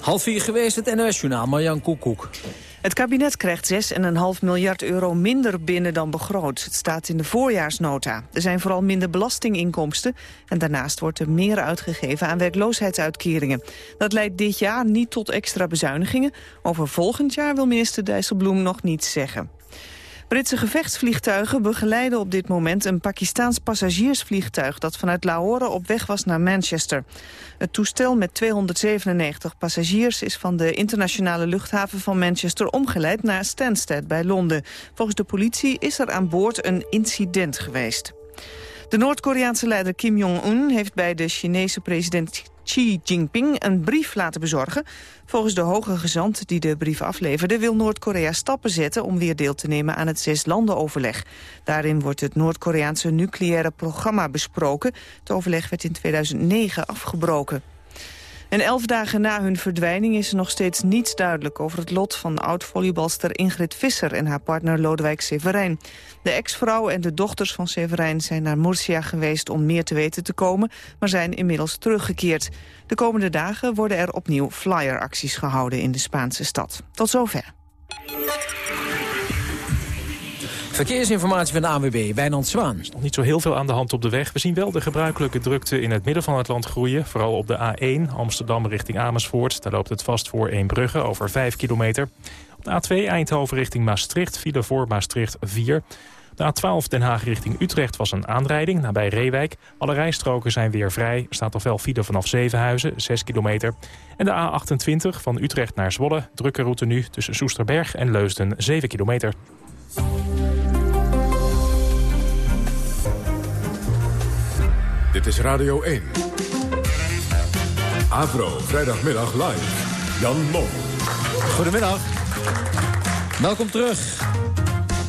Half vier geweest, het NOS-journaal, Marjan Koekoek. Het kabinet krijgt 6,5 miljard euro minder binnen dan begroot. Het staat in de voorjaarsnota. Er zijn vooral minder belastinginkomsten... en daarnaast wordt er meer uitgegeven aan werkloosheidsuitkeringen. Dat leidt dit jaar niet tot extra bezuinigingen. Over volgend jaar wil minister Dijsselbloem nog niets zeggen. Britse gevechtsvliegtuigen begeleiden op dit moment een Pakistaans passagiersvliegtuig dat vanuit Lahore op weg was naar Manchester. Het toestel met 297 passagiers is van de internationale luchthaven van Manchester omgeleid naar Stansted bij Londen. Volgens de politie is er aan boord een incident geweest. De Noord-Koreaanse leider Kim Jong-un heeft bij de Chinese president Xi Jinping een brief laten bezorgen. Volgens de hoge gezant die de brief afleverde... wil Noord-Korea stappen zetten om weer deel te nemen aan het zeslandenoverleg. Daarin wordt het Noord-Koreaanse nucleaire programma besproken. Het overleg werd in 2009 afgebroken. En elf dagen na hun verdwijning is er nog steeds niets duidelijk... over het lot van oud-volleybalster Ingrid Visser en haar partner Lodewijk Severijn. De ex-vrouw en de dochters van Severijn zijn naar Murcia geweest... om meer te weten te komen, maar zijn inmiddels teruggekeerd. De komende dagen worden er opnieuw flyeracties gehouden in de Spaanse stad. Tot zover. Verkeersinformatie van de ANWB, Wijnand Zwaan. nog niet zo heel veel aan de hand op de weg. We zien wel de gebruikelijke drukte in het midden van het land groeien. Vooral op de A1 Amsterdam richting Amersfoort. Daar loopt het vast voor Eembrugge over 5 kilometer. Op de A2 Eindhoven richting Maastricht, file voor Maastricht 4. De A12 Den Haag richting Utrecht was een aanrijding nabij Reewijk. Alle rijstroken zijn weer vrij. Er staat nog wel file vanaf Zevenhuizen, 6 kilometer. En de A28 van Utrecht naar Zwolle. Drukke route nu tussen Soesterberg en Leusden, 7 kilometer. Dit is Radio 1. Avro, vrijdagmiddag live. Jan Mom. Goedemiddag. Welkom terug.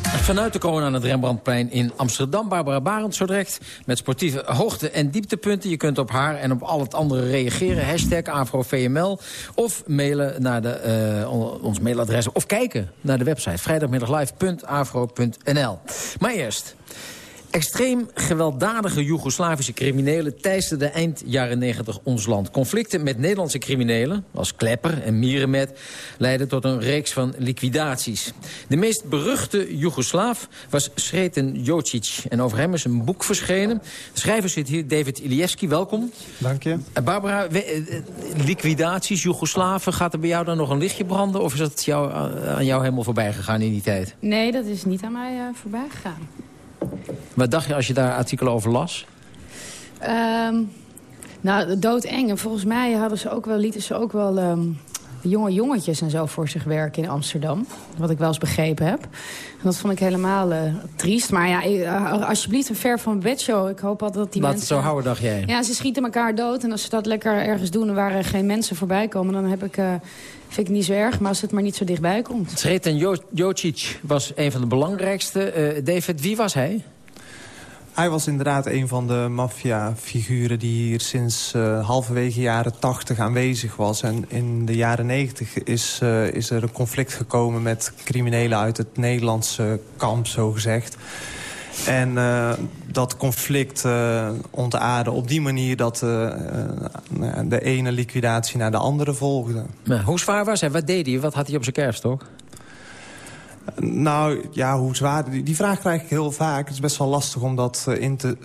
Vanuit de kroon aan het Rembrandtplein in Amsterdam. Barbara Barend zo direct met sportieve hoogte- en dieptepunten. Je kunt op haar en op al het andere reageren. Hashtag AfroVML. Of mailen naar de, eh, ons mailadres. Of kijken naar de website vrijdagmiddaglive.afro.nl. Maar eerst... Extreem gewelddadige Joegoslavische criminelen teisterden eind jaren 90 ons land. Conflicten met Nederlandse criminelen, als Klepper en Mierenmet, leidden tot een reeks van liquidaties. De meest beruchte Joegoslaaf was Sreten Jocic. En over hem is een boek verschenen. De schrijver zit hier, David Ilieski, welkom. Dank je. Uh, Barbara, we, uh, liquidaties, Joegoslaven, gaat er bij jou dan nog een lichtje branden? Of is dat jou, aan jou helemaal voorbij gegaan in die tijd? Nee, dat is niet aan mij uh, voorbij gegaan. Wat dacht je als je daar artikelen over las? Um, nou, doodeng. En volgens mij hadden ze ook wel, lieten ze ook wel um, jonge jongetjes en zo voor zich werken in Amsterdam. Wat ik wel eens begrepen heb. En dat vond ik helemaal uh, triest. Maar ja, uh, alsjeblieft een ver van bedshow. Ik hoop altijd dat die Wat, mensen... zo houden, dacht jij? Ja, ze schieten elkaar dood. En als ze dat lekker ergens doen en waar er geen mensen voorbij komen... dan heb ik... Uh, vind ik het niet zo erg, maar als het maar niet zo dichtbij komt. Sreten jo Jocic was een van de belangrijkste. David, wie was hij? Hij was inderdaad een van de maffiafiguren die hier sinds uh, halverwege jaren 80 aanwezig was. En in de jaren 90 is, uh, is er een conflict gekomen met criminelen uit het Nederlandse kamp, zogezegd. En uh, dat conflict uh, ontaarde op die manier dat de ene liquidatie naar de andere volgde. Maar hoe zwaar was hij? Wat deed hij? Wat had hij op zijn kerfstok? Nou, ja, hoe zwaar... Die, die vraag krijg ik heel vaak. Het is best wel lastig om dat uh, in te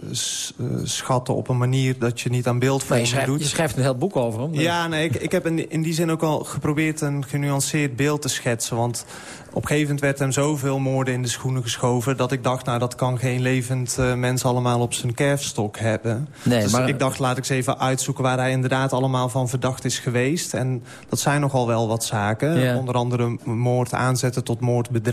uh, schatten op een manier dat je niet aan beeldvorming je schrijft, doet. Je schrijft een heel boek over hem. Ja, nee, ik, ik heb in, in die zin ook al geprobeerd een genuanceerd beeld te schetsen. Want op een gegeven moment werd hem zoveel moorden in de schoenen geschoven... dat ik dacht, nou, dat kan geen levend uh, mens allemaal op zijn kerfstok hebben. Nee, dus maar... ik dacht, laat ik eens even uitzoeken waar hij inderdaad allemaal van verdacht is geweest. En dat zijn nogal wel wat zaken. Ja. Onder andere moord aanzetten tot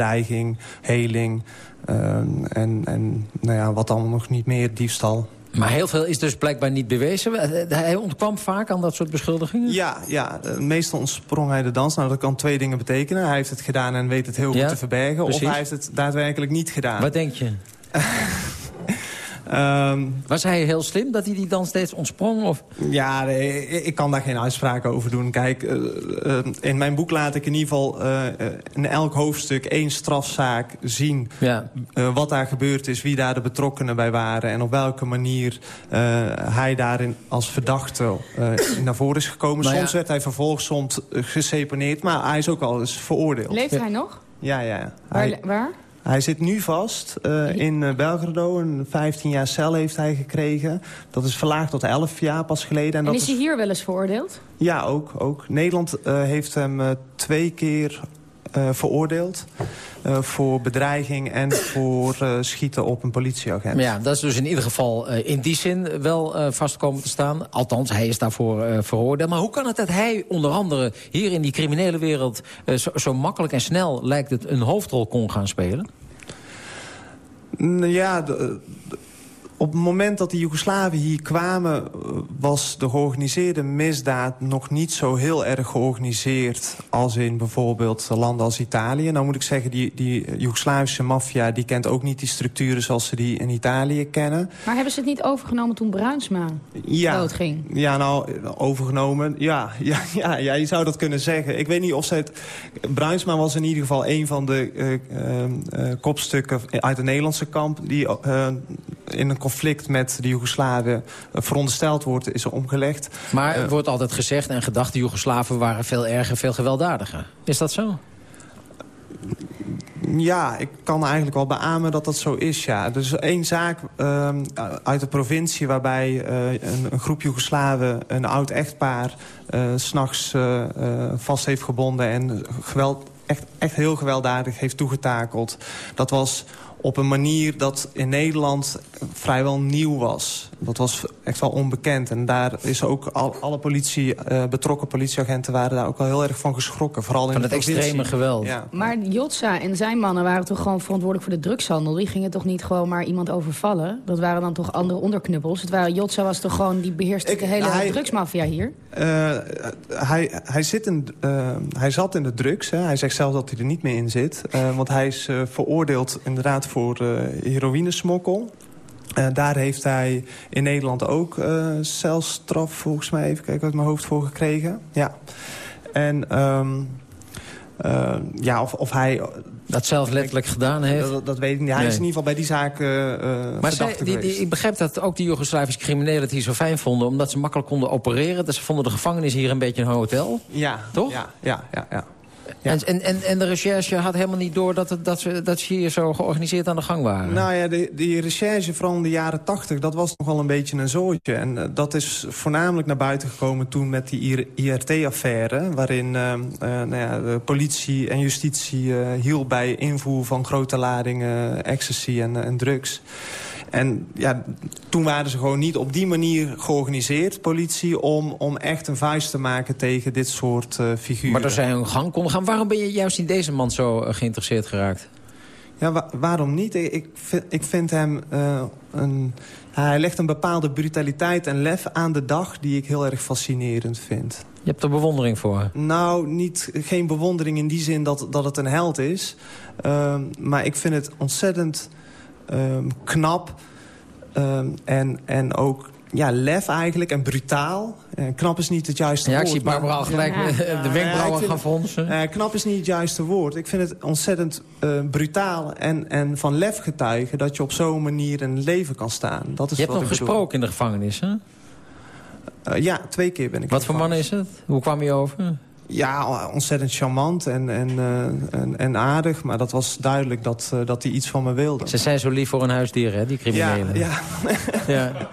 moordbedreiging, heling... Uh, en, en nou ja, wat dan nog niet meer, diefstal. Maar heel veel is dus blijkbaar niet bewezen. Hij ontkwam vaak aan dat soort beschuldigingen? Ja, ja meestal ontsprong hij de dans. Nou, dat kan twee dingen betekenen. Hij heeft het gedaan en weet het heel ja, goed te verbergen. Precies. Of hij heeft het daadwerkelijk niet gedaan. Wat denk je? Um, Was hij heel slim dat hij die dan steeds ontsprong? Of? Ja, nee, ik kan daar geen uitspraken over doen. Kijk, uh, uh, in mijn boek laat ik in ieder geval uh, in elk hoofdstuk één strafzaak zien... Ja. wat daar gebeurd is, wie daar de betrokkenen bij waren... en op welke manier hij daarin als verdachte naar voren is gekomen. Nou ja. Soms werd hij vervolgens soms geseponeerd, maar hij is ook al eens veroordeeld. Leeft hij nog? Ja, ja. Waar? Waar? Hij zit nu vast uh, in uh, Belgrado. Een 15 jaar cel heeft hij gekregen. Dat is verlaagd tot 11 jaar pas geleden. En, en dat is hij hier wel eens veroordeeld? Ja, ook. ook. Nederland uh, heeft hem twee keer veroordeeld. voor bedreiging en voor schieten op een politieagent. Maar ja, dat is dus in ieder geval in die zin wel vast komen te staan. Althans, hij is daarvoor veroordeeld. Maar hoe kan het dat hij onder andere hier in die criminele wereld... Zo, zo makkelijk en snel lijkt het een hoofdrol kon gaan spelen? Ja, de, de, op het moment dat de Joegoslaven hier kwamen... was de georganiseerde misdaad nog niet zo heel erg georganiseerd... als in bijvoorbeeld landen als Italië. Nou moet ik zeggen, die, die Joegoslavische maffia... die kent ook niet die structuren zoals ze die in Italië kennen. Maar hebben ze het niet overgenomen toen Bruinsma ja, doodging? Ja, nou, overgenomen. Ja, ja, ja, ja, je zou dat kunnen zeggen. Ik weet niet of ze het... Bruinsma was in ieder geval een van de uh, uh, uh, kopstukken uit het Nederlandse kamp... die in een conflict met de Joegoslaven verondersteld wordt, is er omgelegd. Maar er wordt altijd gezegd en gedacht... de Joegoslaven waren veel erger, veel gewelddadiger. Is dat zo? Ja, ik kan eigenlijk wel beamen dat dat zo is, ja. Dus één zaak uh, uit de provincie waarbij uh, een, een, groep Joegoslaven... een oud echtpaar uh, s'nachts vast heeft gebonden... en geweld, echt, echt heel gewelddadig heeft toegetakeld. Dat was op een manier dat in Nederland vrijwel nieuw was. Dat was echt wel onbekend. En daar is ook al, alle politie, uh, betrokken politieagenten waren daar ook wel heel erg van geschrokken. Vooral in van het provincie. extreme geweld. Ja. Maar Jotsa en zijn mannen waren toch gewoon verantwoordelijk voor de drugshandel? Die gingen toch niet gewoon maar iemand overvallen? Dat waren dan toch andere onderknuppels? Het waren, Jotsa was toch gewoon, die beheerste de hele hij, drugsmafia hier? Uh, hij, hij, zit in, uh, hij zat in de drugs. Hè. Hij zegt zelf dat hij er niet meer in zit. want hij is veroordeeld inderdaad voor uh, heroïnesmokkel. Uh, daar heeft hij in Nederland ook uh, celstraf, volgens mij, even kijken uit mijn hoofd voor gekregen. Ja. En um, eh, ja, of, of hij... Dat zelf letterlijk gedaan heeft? Dat, dat weet ik niet. Hij Nee. is in ieder geval bij die zaak eh eh, Maar zij, die, die, ik begrijp dat ook die Joegoslavische criminelen het hier zo fijn vonden... omdat ze makkelijk konden opereren. Dus ze vonden de gevangenis hier een beetje een hotel. Ja, toch? Ja, ja, ja. ja. En, en, en, en de recherche had helemaal niet door dat, het, dat, ze, dat ze hier zo georganiseerd aan de gang waren. Nou ja, die recherche vooral in de jaren tachtig, dat was nog wel een beetje een zootje. En eh, dat is voornamelijk naar buiten gekomen toen met die IRT-affaire... waarin eh, eh, nou ja, de politie en justitie hielp bij invoer van grote ladingen ecstasy en, en drugs. En ja, toen waren ze gewoon niet op die manier georganiseerd, politie... om, om echt een vuist te maken tegen dit soort eh, figuren. Maar dat zij hun gang konden gaan. Waarom ben je juist in deze man zo eh, geïnteresseerd geraakt? Ja, wa- waarom niet? Ik, ik, vind, ik vind hem eh, een... Hij legt een bepaalde brutaliteit en lef aan de dag... die ik heel erg fascinerend vind. Je hebt er bewondering voor. Nou, niet, geen bewondering in die zin dat, dat het een held is. Ehm, maar ik vind het ontzettend ehm, knap. ehm, en, en ook ja, lef eigenlijk en brutaal. Eh, knap is niet het juiste Ja, ik woord. zie Barbara al gelijk eh, de wenkbrauwen gaan fronsen. eh, knap is niet het juiste woord. Ik vind het ontzettend eh, brutaal en, en van lef getuigen... dat je op zo'n manier in het leven kan staan. Dat is Je hebt nog ik bedoel. gesproken in de gevangenis, hè? Eh, ja, twee keer ben ik Wat voor man is het? Hoe kwam je over? Ja, ontzettend charmant en, en, eh, en, en aardig. Maar dat was duidelijk dat, eh, dat hij iets van me wilde. Ze zijn zo lief voor een huisdier, hè, die criminelen. Ja, ja.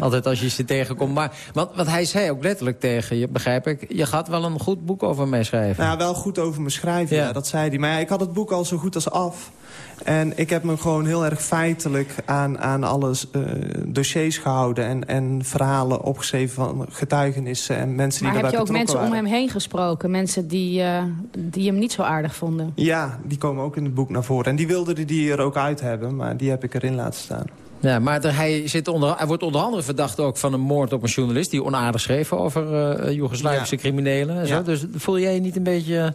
Altijd als je ze tegenkomt. Maar, want, want hij zei ook letterlijk tegen je, begrijp ik... je gaat wel een goed boek over mij schrijven. Nou, ja, wel goed over me schrijven, ja. dat zei hij. Maar ja, ik had het boek al zo goed als af. En ik heb me gewoon heel erg feitelijk aan, aan alle eh, dossiers gehouden... En, en verhalen opgeschreven van getuigenissen en mensen Maar die heb daarbij je ook betrokken mensen om waren. hem heen gesproken? Mensen die, eh, die hem niet zo aardig vonden? Ja, die komen ook in het boek naar voren. En die wilden die er ook uit hebben, maar die heb ik erin laten staan. Ja, maar er- hij, zit onder, hij wordt onder andere verdacht ook van een moord op een journalist... die onaardig schreef over eh Joegoslavische Ja. criminelen. En zo. Ja. Dus voel jij je niet een beetje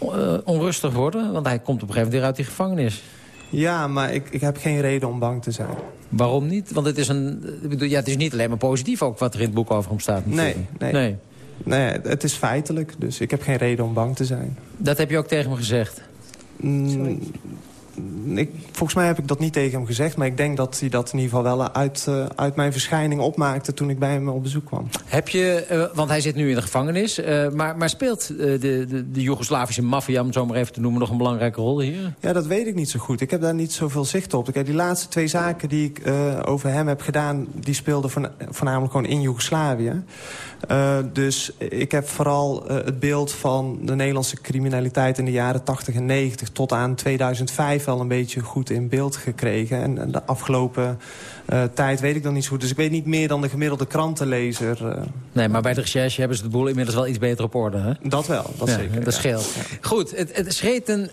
eh, onrustig worden? Want hij komt op een gegeven moment weer uit die gevangenis. Ja, maar ik, ik heb geen reden om bang te zijn. Waarom niet? Want het is, een, ik bedoel, ja, het is niet alleen maar positief ook wat er in het boek over hem staat. Nee, nee. nee. Nee, het is feitelijk, dus ik heb geen reden om bang te zijn. Dat heb je ook tegen me gezegd. Mm, ik, volgens mij heb ik dat niet tegen hem gezegd... maar ik denk dat hij dat in ieder geval wel uit, eh, uit mijn verschijning opmaakte... toen ik bij hem op bezoek kwam. Heb je, eh, want hij zit nu in de gevangenis... eh, maar, maar speelt eh, de, de, de Joegoslavische maffia, om het zo maar even te noemen... nog een belangrijke rol hier? Ja, dat weet ik niet zo goed. Ik heb daar niet zoveel zicht op. Kijk, die laatste twee zaken die ik eh, over hem heb gedaan... die speelden voorna- voornamelijk gewoon in Joegoslavië. Eh, dus ik heb vooral eh, het beeld van de Nederlandse criminaliteit... in de jaren 80 en 90 tot aan 2005 wel een beetje goed in beeld gekregen. En, en de afgelopen eh, tijd weet ik dan niet zo goed. Dus ik weet niet meer dan de gemiddelde krantenlezer. Nee, maar bij de recherche hebben ze de boel inmiddels wel iets beter op orde, hè? Dat wel, dat Ja, zeker. Dat ja. scheelt. Goed, het, het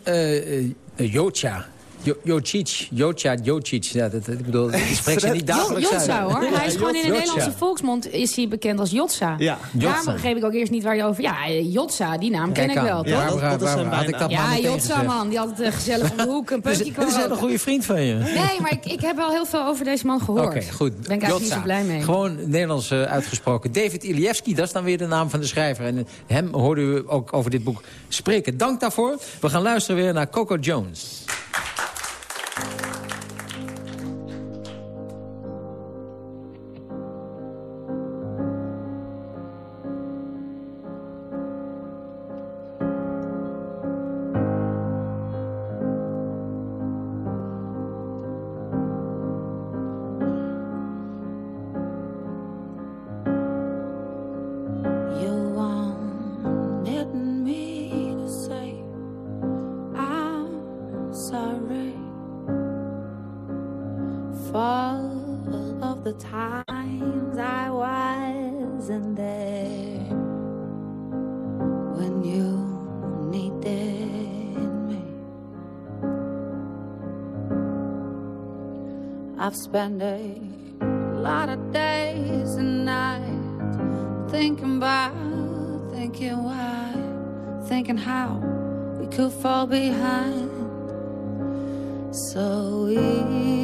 een Jocha. Jo- Jocic, Jocha, Jocic. Ja, dat, dat- ik bedoel, die spreekt ze niet dagelijks uit. Jotsa hoor. Hij is gewoon in de. Nederlandse volksmond is hij bekend als Jotsa. Ja, Daarom Jotsa. begreep ik ook eerst niet waar je over... Ja, Jotsa, die naam ken Kijk ik wel, Ja, toch? Barbara, Barbara, had ik dat maar Ja, gezegd. man, die altijd eh, gezellig om de hoek een Dus, dit kwam is een goede vriend van je. Nee, maar ik, ik heb wel heel veel over deze man gehoord. Oké, goed. Daar ben ik eigenlijk niet zo blij mee. Gewoon Nederlands eh, uitgesproken. David Ilievski, dat is dan weer de naam van de schrijver. En eh, hem hoorde u ook over dit boek spreken. Dank daarvoor. We gaan luisteren weer naar Coco Jones. I've spent a lot of days and nights thinking about, thinking why, thinking how we could fall behind. So easily,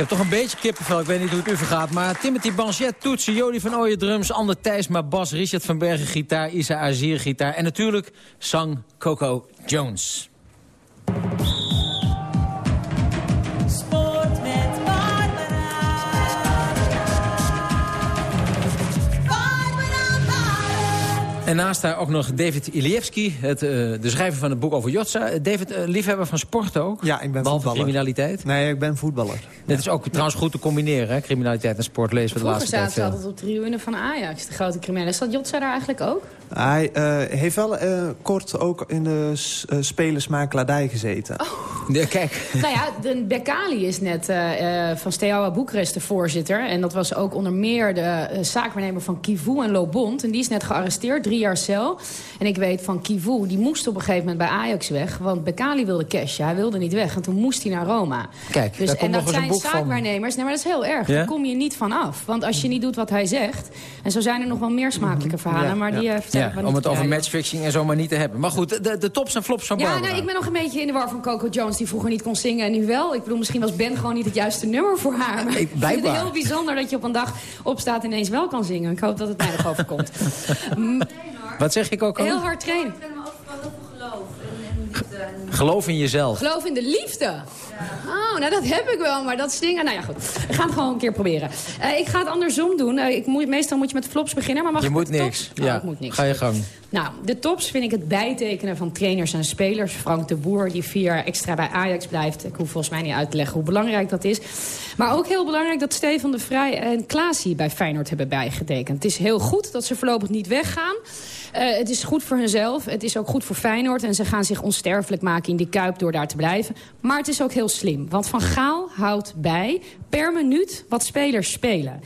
heb toch een beetje kippenvel, ik weet niet hoe het u vergaat. Maar Timothy Banchet, toetsen, Jody van Ooyen drums... Ander Thijs, maar Bas, Richard van Bergen gitaar, Isa Azir gitaar... en natuurlijk zang Coco Jones. En naast daar ook nog David Ilievski, het, eh, de schrijver van het boek over Jotza. Eh, David, eh, liefhebber van sport ook? Ja, ik ben voetballer. voetballer. criminaliteit? Nee, ik ben voetballer. Dit is ook trouwens goed te combineren, hè? criminaliteit en sport. Lezen we de laatste tijd Vroeger zaten ze altijd op de van Ajax, de grote criminelen. Zat Jotza daar eigenlijk ook? Hij eh, heeft wel eh, kort ook in de eh, spelersmakelaardij gezeten. Ja, kijk. Nou ja, de Bekali is net eh, eh, van Steaua Boekarest de voorzitter. En dat was ook onder meer de zaakwaarnemer van Kivu en Lobond. En die is net gearresteerd, drie jaar cel. En ik weet van Kivu, die moest op een gegeven moment bij Ajax weg. Want Bekali wilde cash, hij wilde niet weg. En toen moest hij naar Roma. Kijk, dus, daar komt en dat nog eens een zijn boek van. zaakwaarnemers. Nee, maar dat is heel erg. Ja? Daar kom je niet van af. Want als je niet doet wat hij zegt... En zo zijn er nog wel meer smakelijke verhalen. Ja, maar die ja. Ja, om het over matchfixing en zo maar niet te hebben. Maar goed, de, de tops en flops van Ja, Barbara. nou, ik ben nog een beetje in de war van Coco Jones... die vroeger niet kon zingen en nu wel. Ik bedoel, misschien was Ben gewoon niet het juiste nummer voor haar. Maar ik vind het heel bijzonder dat je op een dag opstaat en ineens wel kan zingen. Ik hoop dat het mij nog overkomt. Wat zeg ik ook al? heel hard trainen. Geloof in jezelf. Geloof in de liefde. Oh, nou dat heb ik wel, maar dat zingen... Nou ja, goed. We gaan het gewoon een keer proberen. Eh, ik ga het andersom doen. Eh, ik moet, meestal moet je met flops beginnen, maar mag Je ik moet niks. tops? Oh, Ja, ik moet niks. ga je gang. Nou, de tops vind ik het bijtekenen van trainers en spelers. Frank de Boer, die vier jaar extra bij Ajax blijft. Ik hoef volgens mij niet uit te leggen hoe belangrijk dat is. Maar ook heel belangrijk dat Stefan de Vrij en Klaasie bij Feyenoord hebben bijgetekend. Het is heel goed dat ze voorlopig niet weggaan. Eh, het is goed voor hunzelf. Het is ook goed voor Feyenoord. En ze gaan zich onsterfelijk maken in die Kuip door daar te blijven. Maar het is ook heel slim. Want Van Gaal houdt bij per minuut wat spelers spelen.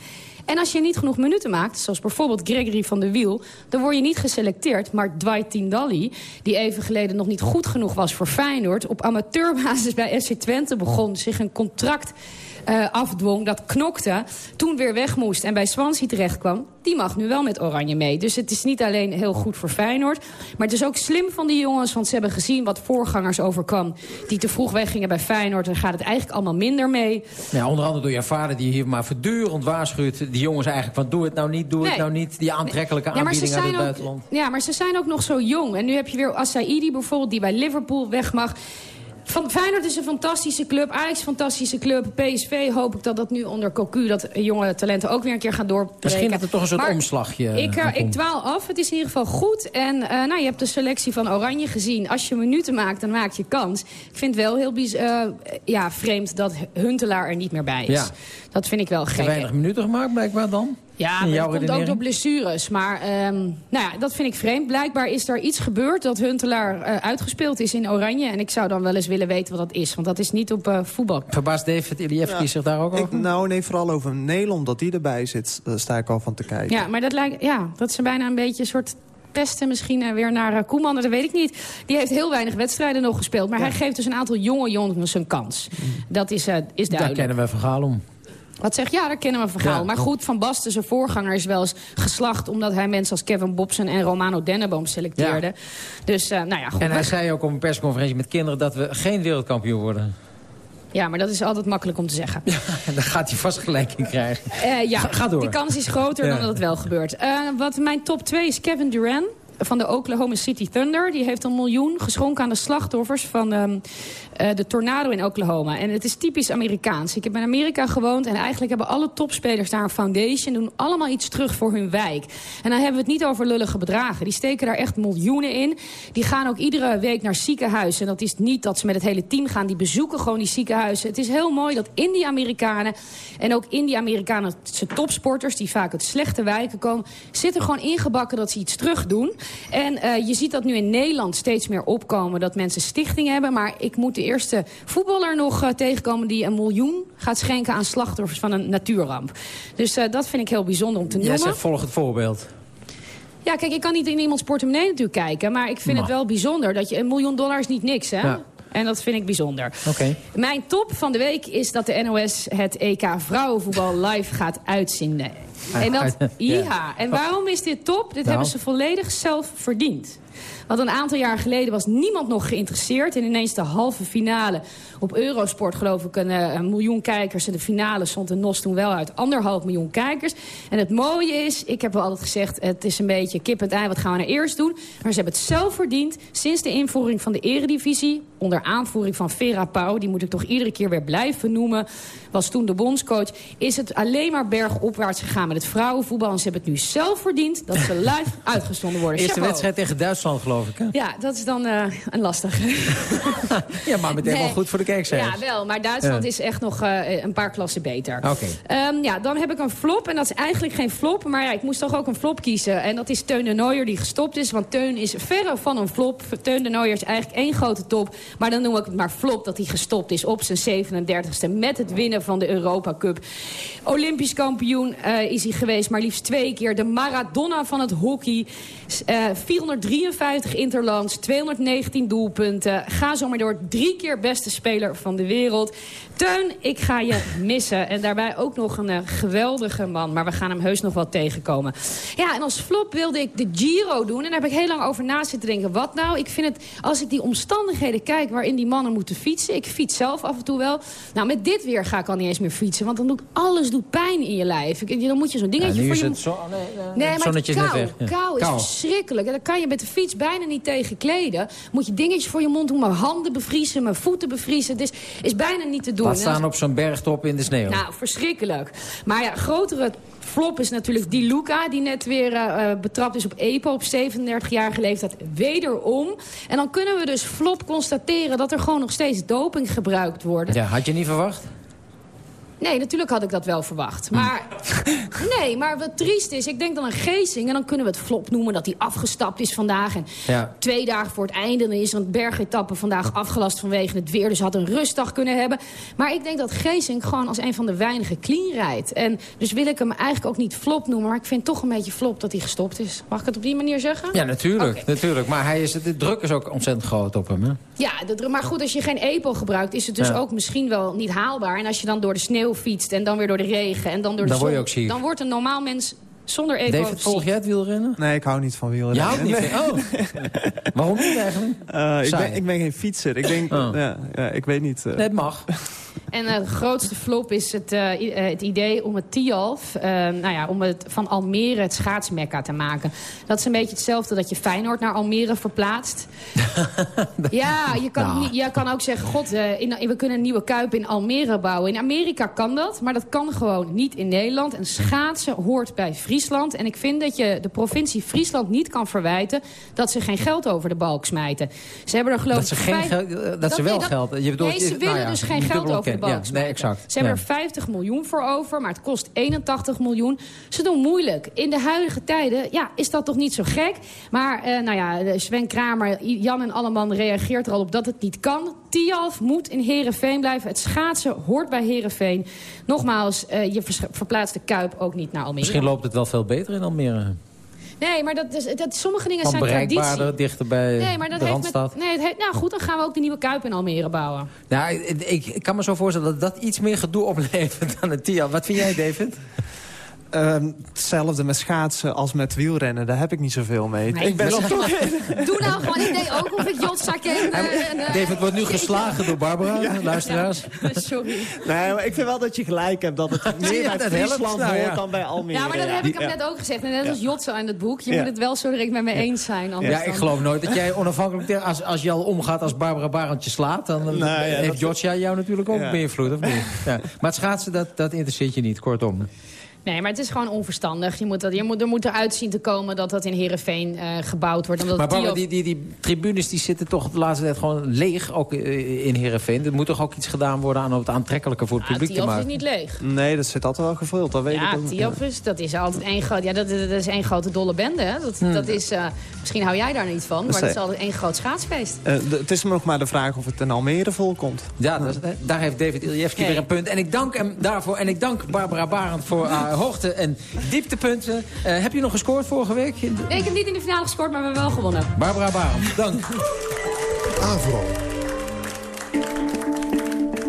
En als je niet genoeg minuten maakt, zoals bijvoorbeeld Gregory van der Wiel... dan word je niet geselecteerd. Maar Dwight Tindalli, die even geleden nog niet goed genoeg was voor Feyenoord... op amateurbasis bij FC Twente begon, zich een contract eh, afdwong... dat knokte, toen weer weg moest en bij Swansea terecht kwam... die mag nu wel met Oranje mee. Dus het is niet alleen heel goed voor Feyenoord... maar het is ook slim van die jongens, want ze hebben gezien... wat voorgangers overkwam, die te vroeg weggingen bij Feyenoord... dan gaat het eigenlijk allemaal minder mee. Ja, onder andere door jouw vader die hier maar voortdurend waarschuwt. Die jongens eigenlijk van doe het nou niet, doe het nou niet. Die aantrekkelijke Ja, aanbiedingen uit het buitenland. ja, maar ze zijn ook nog zo jong. En nu heb je weer Assaidi bijvoorbeeld, die bij Liverpool weg mag. Van Feyenoord is een fantastische club. Ajax fantastische club. PSV hoop ik dat dat nu onder Cocu... dat jonge talenten ook weer een keer gaan doorbreken. Misschien dat er toch een soort Maar omslagje Ik, eh, ik dwaal af. Het is in ieder geval goed. En eh, nou, je hebt de selectie van Oranje gezien. Als je minuten maakt, dan maak je kans. Ik vind het wel heel eh, ja, vreemd dat Huntelaar er niet meer bij is. Ja. Dat vind ik wel Te gek. weinig minuten gemaakt blijkbaar dan? Ja, maar jouw dat komt ook door blessures. Maar ehm, nou ja, dat vind ik vreemd. Blijkbaar is er iets gebeurd dat Huntelaar eh, uitgespeeld is in Oranje. En ik zou dan wel eens willen weten wat dat is. Want dat is niet op eh, voetbal. Verbaast David Ilievski Ja. zich daar ook Ik, over? nou, nee, vooral over Nederland, dat die erbij zit, daar sta ik al van te kijken. Ja, maar dat lijkt, ja, dat is bijna een beetje een soort pesten misschien eh, weer naar Koeman. Dat weet ik niet. Die heeft heel weinig wedstrijden nog gespeeld. Maar hij geeft dus een aantal jonge jongens een kans. Dat is, eh, is Daar duidelijk. kennen we verhaal om. Wat zeg Ja, daar kennen we verhaal. Ja, maar goed, Van Basten, zijn voorganger, is wel eens geslacht... omdat hij mensen als Kevin Bobson en Romano Denneboom selecteerde. Dus, eh, nou ja, goed. En hij zei ook op een persconferentie met kinderen... dat we geen wereldkampioen worden. Ja, maar dat is altijd makkelijk om te zeggen. En daar gaat hij vast gelijk in krijgen. Eh, ja, Ga- ga door. die kans is groter Ja. dan dat het wel gebeurt. Eh, wat mijn top 2 is Kevin Durant van de Oklahoma City Thunder. Die heeft een miljoen geschonken aan de slachtoffers van ehm, eh, de tornado in Oklahoma. En het is typisch Amerikaans. Ik heb in Amerika gewoond en eigenlijk hebben alle topspelers daar een foundation. Doen allemaal iets terug voor hun wijk. En dan hebben we het niet over lullige bedragen. Die steken daar echt miljoenen in. Die gaan ook iedere week naar ziekenhuizen. En dat is niet dat ze met het hele team gaan. Die bezoeken gewoon die ziekenhuizen. Het is heel mooi dat in die Amerikanen... en ook in die Amerikaanse topsporters... die vaak uit slechte wijken komen... zit er gewoon ingebakken dat ze iets terug doen. En eh, je ziet dat nu in Nederland steeds meer opkomen... dat mensen stichting hebben. Maar ik moet de eerste voetballer nog eh, tegenkomen... die een miljoen gaat schenken aan slachtoffers van een natuurramp. Dus eh, dat vind ik heel bijzonder om te Jij noemen. zegt volg het voorbeeld. Ja, kijk, ik kan niet in iemands portemonnee natuurlijk kijken... maar ik vind Maar. het wel bijzonder dat je... een miljoen dollar is niet niks, hè? Ja. En dat vind ik bijzonder. Oké. Mijn top van de week is dat de NOS het EK vrouwenvoetbal live gaat uitzenden. En dat, ja. En waarom is dit top? Dit Nou. hebben ze volledig zelf verdiend. Want een aantal jaar geleden was niemand nog geïnteresseerd. En ineens de halve finale op Eurosport, geloof ik, een, eh, een miljoen kijkers. En de finale stond de NOS toen wel uit anderhalf miljoen kijkers. En het mooie is, ik heb wel altijd gezegd... het is een beetje kip en ei, wat gaan we nou eerst doen? Maar ze hebben het zelf verdiend sinds de invoering van de eredivisie... onder aanvoering van Vera Pauw, die moet ik toch iedere keer weer blijven noemen... was toen de bondscoach, is het alleen maar bergopwaarts gegaan met het vrouwenvoetbal. En ze hebben het nu zelf verdiend dat ze live uitgezonden worden. Eerste wedstrijd tegen Duitsland Duitsland, geloof ik. Hè? Ja, dat is dan eh, een lastige. Ja, maar meteen wel goed voor de kijkcijfers. Ja, wel. Maar Duitsland Ja. is echt nog eh, een paar klassen beter. Oké. Ehm, ja, dan heb ik een flop. En dat is eigenlijk geen flop. Maar ja, ik moest toch ook een flop kiezen. En dat is Teun de Nooier die gestopt is. Want Teun is verre van een flop. Teun de Nooier is eigenlijk één grote top. Maar dan noem ik het maar flop dat hij gestopt is op zijn 37e. Met het winnen van de Europa Cup. Olympisch kampioen eh, is hij geweest. Maar liefst twee keer. De Maradona van het hockey. S- 453 interlands. 219 doelpunten. Ga zo maar door. Drie keer beste speler van de wereld. Teun, ik ga je missen. En daarbij ook nog een eh, geweldige man. Maar we gaan hem heus nog wel tegenkomen. Ja, en als flop wilde ik de Giro doen. En daar heb ik heel lang over na zitten denken. Wat nou? Ik vind het, als ik die omstandigheden kijk waarin die mannen moeten fietsen. Ik fiets zelf af en toe wel. Nou, met dit weer ga ik al niet eens meer fietsen. Want dan doet alles doet pijn in je lijf. Ik- Dan moet je zo'n dingetje voor je... zo... Nee, nee, Nee, het maar het kou, net weg. Ja. kou is verschrikkelijk. En daar kan je met de fiets bijna niet tegen kleden. Moet je dingetjes voor je mond doen. Mijn handen bevriezen, mijn voeten bevriezen. Het is, is bijna niet te doen. Laat En staan op zo'n bergtop in de sneeuw. nou, verschrikkelijk. Maar ja, grotere flop is natuurlijk die Luca... die net weer eh, eh, betrapt is op EPO op 37-jarige leeftijd. Wederom. En dan kunnen we dus flop constateren... dat er gewoon nog steeds doping gebruikt wordt. Ja, had je niet verwacht? Nee, natuurlijk had ik dat wel verwacht. Maar, nee, maar wat triest is, ik denk dan een Geesing... en dan kunnen we het flop noemen dat hij afgestapt is vandaag... en Ja. twee dagen voor het einde dan is er een bergetappe vandaag afgelast vanwege het weer... dus had een rustdag kunnen hebben. Maar ik denk dat Geesing gewoon als een van de weinigen clean rijdt. En dus wil ik hem eigenlijk ook niet flop noemen... maar ik vind toch een beetje flop dat hij gestopt is. Mag ik het op die manier zeggen? Ja, natuurlijk. natuurlijk. Maar hij is, de druk is ook ontzettend groot op hem. Hè? Ja, maar goed, als je geen EPO gebruikt... is het dus Ja. ook misschien wel niet haalbaar. En als je dan door de sneeuw fietst en dan weer door de regen... en dan door de Dan word je zon, ook ziek. dan wordt een normaal mens zonder EPO David, volg jij het wielrennen? Nee, ik hou niet van wielrennen. Houdt niet Nee. Oh. Waarom niet eigenlijk? Eh, ik, ben, ik ben geen fietser. Ik denk, Oh. ja, ja, ik weet niet. Nee, het mag. En eh, de grootste flop is het, eh, eh, het idee om het Tialf... nou ja, om het van Almere het schaatsmekka te maken. Dat is een beetje hetzelfde dat je Feyenoord naar Almere verplaatst. ja, je kan, Nou. je kan ook zeggen... God, in, we kunnen een nieuwe Kuip in Almere bouwen. In Amerika kan dat, maar dat kan gewoon niet in Nederland. En schaatsen hoort bij Friesland. En ik vind dat je de provincie Friesland niet kan verwijten... dat ze geen geld over de balk smijten. Ze hebben er geloof Dat ik... ze, geen vijf- geld, dat, ze wel nee, dat- geld... Je bedoelt, nee, ze nou willen ja, dus geen geld dubbele over de ken- balk Ja, nee, smijten. exact. Ze hebben er 50 miljoen voor over, maar het kost 81 miljoen. Ze doen moeilijk. In de huidige tijden ja, is dat toch niet zo gek. Maar eh, nou ja, de Sven Kramer, Jan en Alleman reageert er al op dat het niet kan. Tialf moet in Herenveen blijven. Het schaatsen hoort bij Herenveen. Nogmaals, eh, je verplaatst de Kuip ook niet naar Almere. Misschien loopt het wel veel beter in Almere. Nee, maar dat is, dat, sommige dingen zijn traditie. bereikbaarder, dichter bij Nee, maar dat de heeft met, nee, heeft- nou goed, dan gaan we ook de nieuwe Kuip in Almere bouwen. Nou, ik, ik, ik kan me zo voorstellen dat dat iets meer gedoe oplevert dan het TIA. Wat vind jij, David? Ehm, hetzelfde met schaatsen als met wielrennen. Daar heb ik niet zoveel mee. Nee, ik ben toch... Doe nou gewoon, ik deed ook of ik Jotsa ken. eh, en, eh, David wordt nu geslagen door Barbara, luisteraars. Sorry. Nee, maar ik vind wel dat je gelijk hebt dat het meer Ja, bij. Friesland Nou, ja. hoort dan bij Almere. Ja, maar dat heb ik hem Ja. net ook gezegd. En net als Jotsa in het boek. Je Ja. moet het wel zo direct met me eens zijn. anders Ja, ik dan- geloof nooit dat jij onafhankelijk... Als, als je al omgaat als Barbara Barendje slaat... dan Nou, ja, heeft Jotja jou natuurlijk ook Ja. beïnvloed, of niet? Ja. Maar het schaatsen, dat, dat interesseert je niet, kortom. Nee, maar het is gewoon onverstandig. Je moet dat, je moet, er moet eruit zien te komen dat dat in Heerenveen eh, gebouwd wordt. Omdat Maar die, die, die tribunes die zitten toch de laatste tijd gewoon leeg, ook eh, in Heerenveen. Er moet toch ook iets gedaan worden aan het aantrekkelijker voor het Ja, publiek te Tialf is maken? niet leeg. Nee, dat zit altijd wel gevuld. Dat weet ik Ja, ook. Is, dat is altijd één groot, ja, dat, dat is één grote dolle bende. Hè? Dat, Hmm. dat is, eh, misschien hou jij daar niet van, maar Dat is- altijd één groot schaatsfeest. Eh, het is nog maar de vraag of het in Almere volkomt. Ja, dat daar heeft David Iljevski Nee. weer een punt. En ik dank hem daarvoor. En ik dank Barbara Barend voor haar hoogte- en dieptepunten. Eh, heb je nog gescoord vorige week? Nee, ik heb niet in de finale gescoord, maar we hebben wel gewonnen. Barbara Barend, dank. Avro.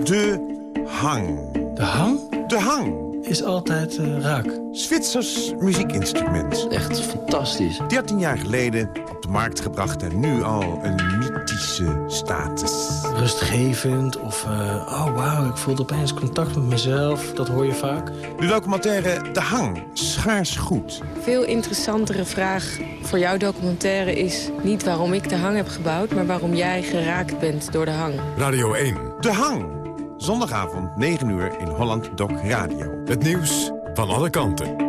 De hang. De hang De hang. Is altijd eh, raak. Zwitsers muziekinstrument. Echt fantastisch. 13 jaar geleden op de markt gebracht en nu al een mythische status. Rustgevend of, eh, oh wauw, ik voelde opeens contact met mezelf. Dat hoor je vaak. De documentaire De Hang, schaars goed. Veel interessantere vraag voor jouw documentaire is niet waarom ik de hang heb gebouwd... maar waarom jij geraakt bent door de hang. Radio 1. De Hang. Zondagavond 9 uur in Holland Doc Radio. Het nieuws van alle kanten.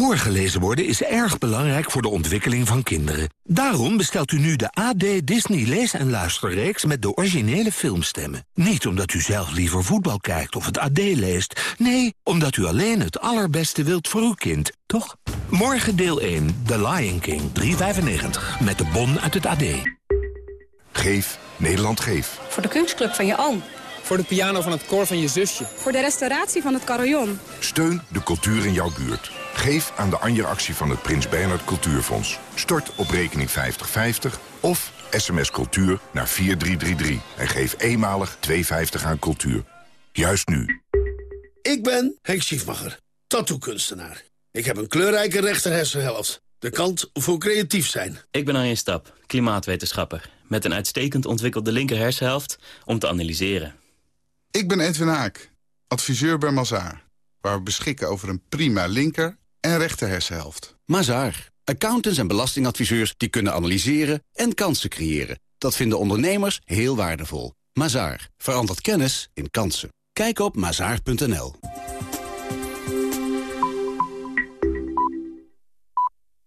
Voorgelezen worden is erg belangrijk voor de ontwikkeling van kinderen. Daarom bestelt u nu de AD Disney Lees- en Luisterreeks met de originele filmstemmen. Niet omdat u zelf liever voetbal kijkt of het AD leest. Nee, omdat u alleen het allerbeste wilt voor uw kind, toch? Morgen deel 1, The Lion King, 3,95. Met de bon uit het AD. Geef, Nederland geef. Voor de kunstclub van je oom. Voor de piano van het koor van je zusje. Voor de restauratie van het carillon. Steun de cultuur in jouw buurt. Geef aan de Anja-actie van het Prins Bernhard Cultuurfonds. Stort op rekening 5050 of sms cultuur naar 4333. En geef eenmalig 2,50 aan cultuur. Juist nu. Ik ben Henk Schiefmacher, tattoo-kunstenaar. Ik heb een kleurrijke rechterhersenhelft. De kant voor creatief zijn. Ik ben Arjen Stap, klimaatwetenschapper. Met een uitstekend ontwikkelde linker hersenhelft om te analyseren. Ik ben Edwin Haak, adviseur bij Mazaar. Waar we beschikken over een prima linker en rechter hersenhelft. Mazaar. Accountants en belastingadviseurs die kunnen analyseren en kansen creëren. Dat vinden ondernemers heel waardevol. Mazaar. Verandert kennis in kansen. Kijk op mazaar.nl.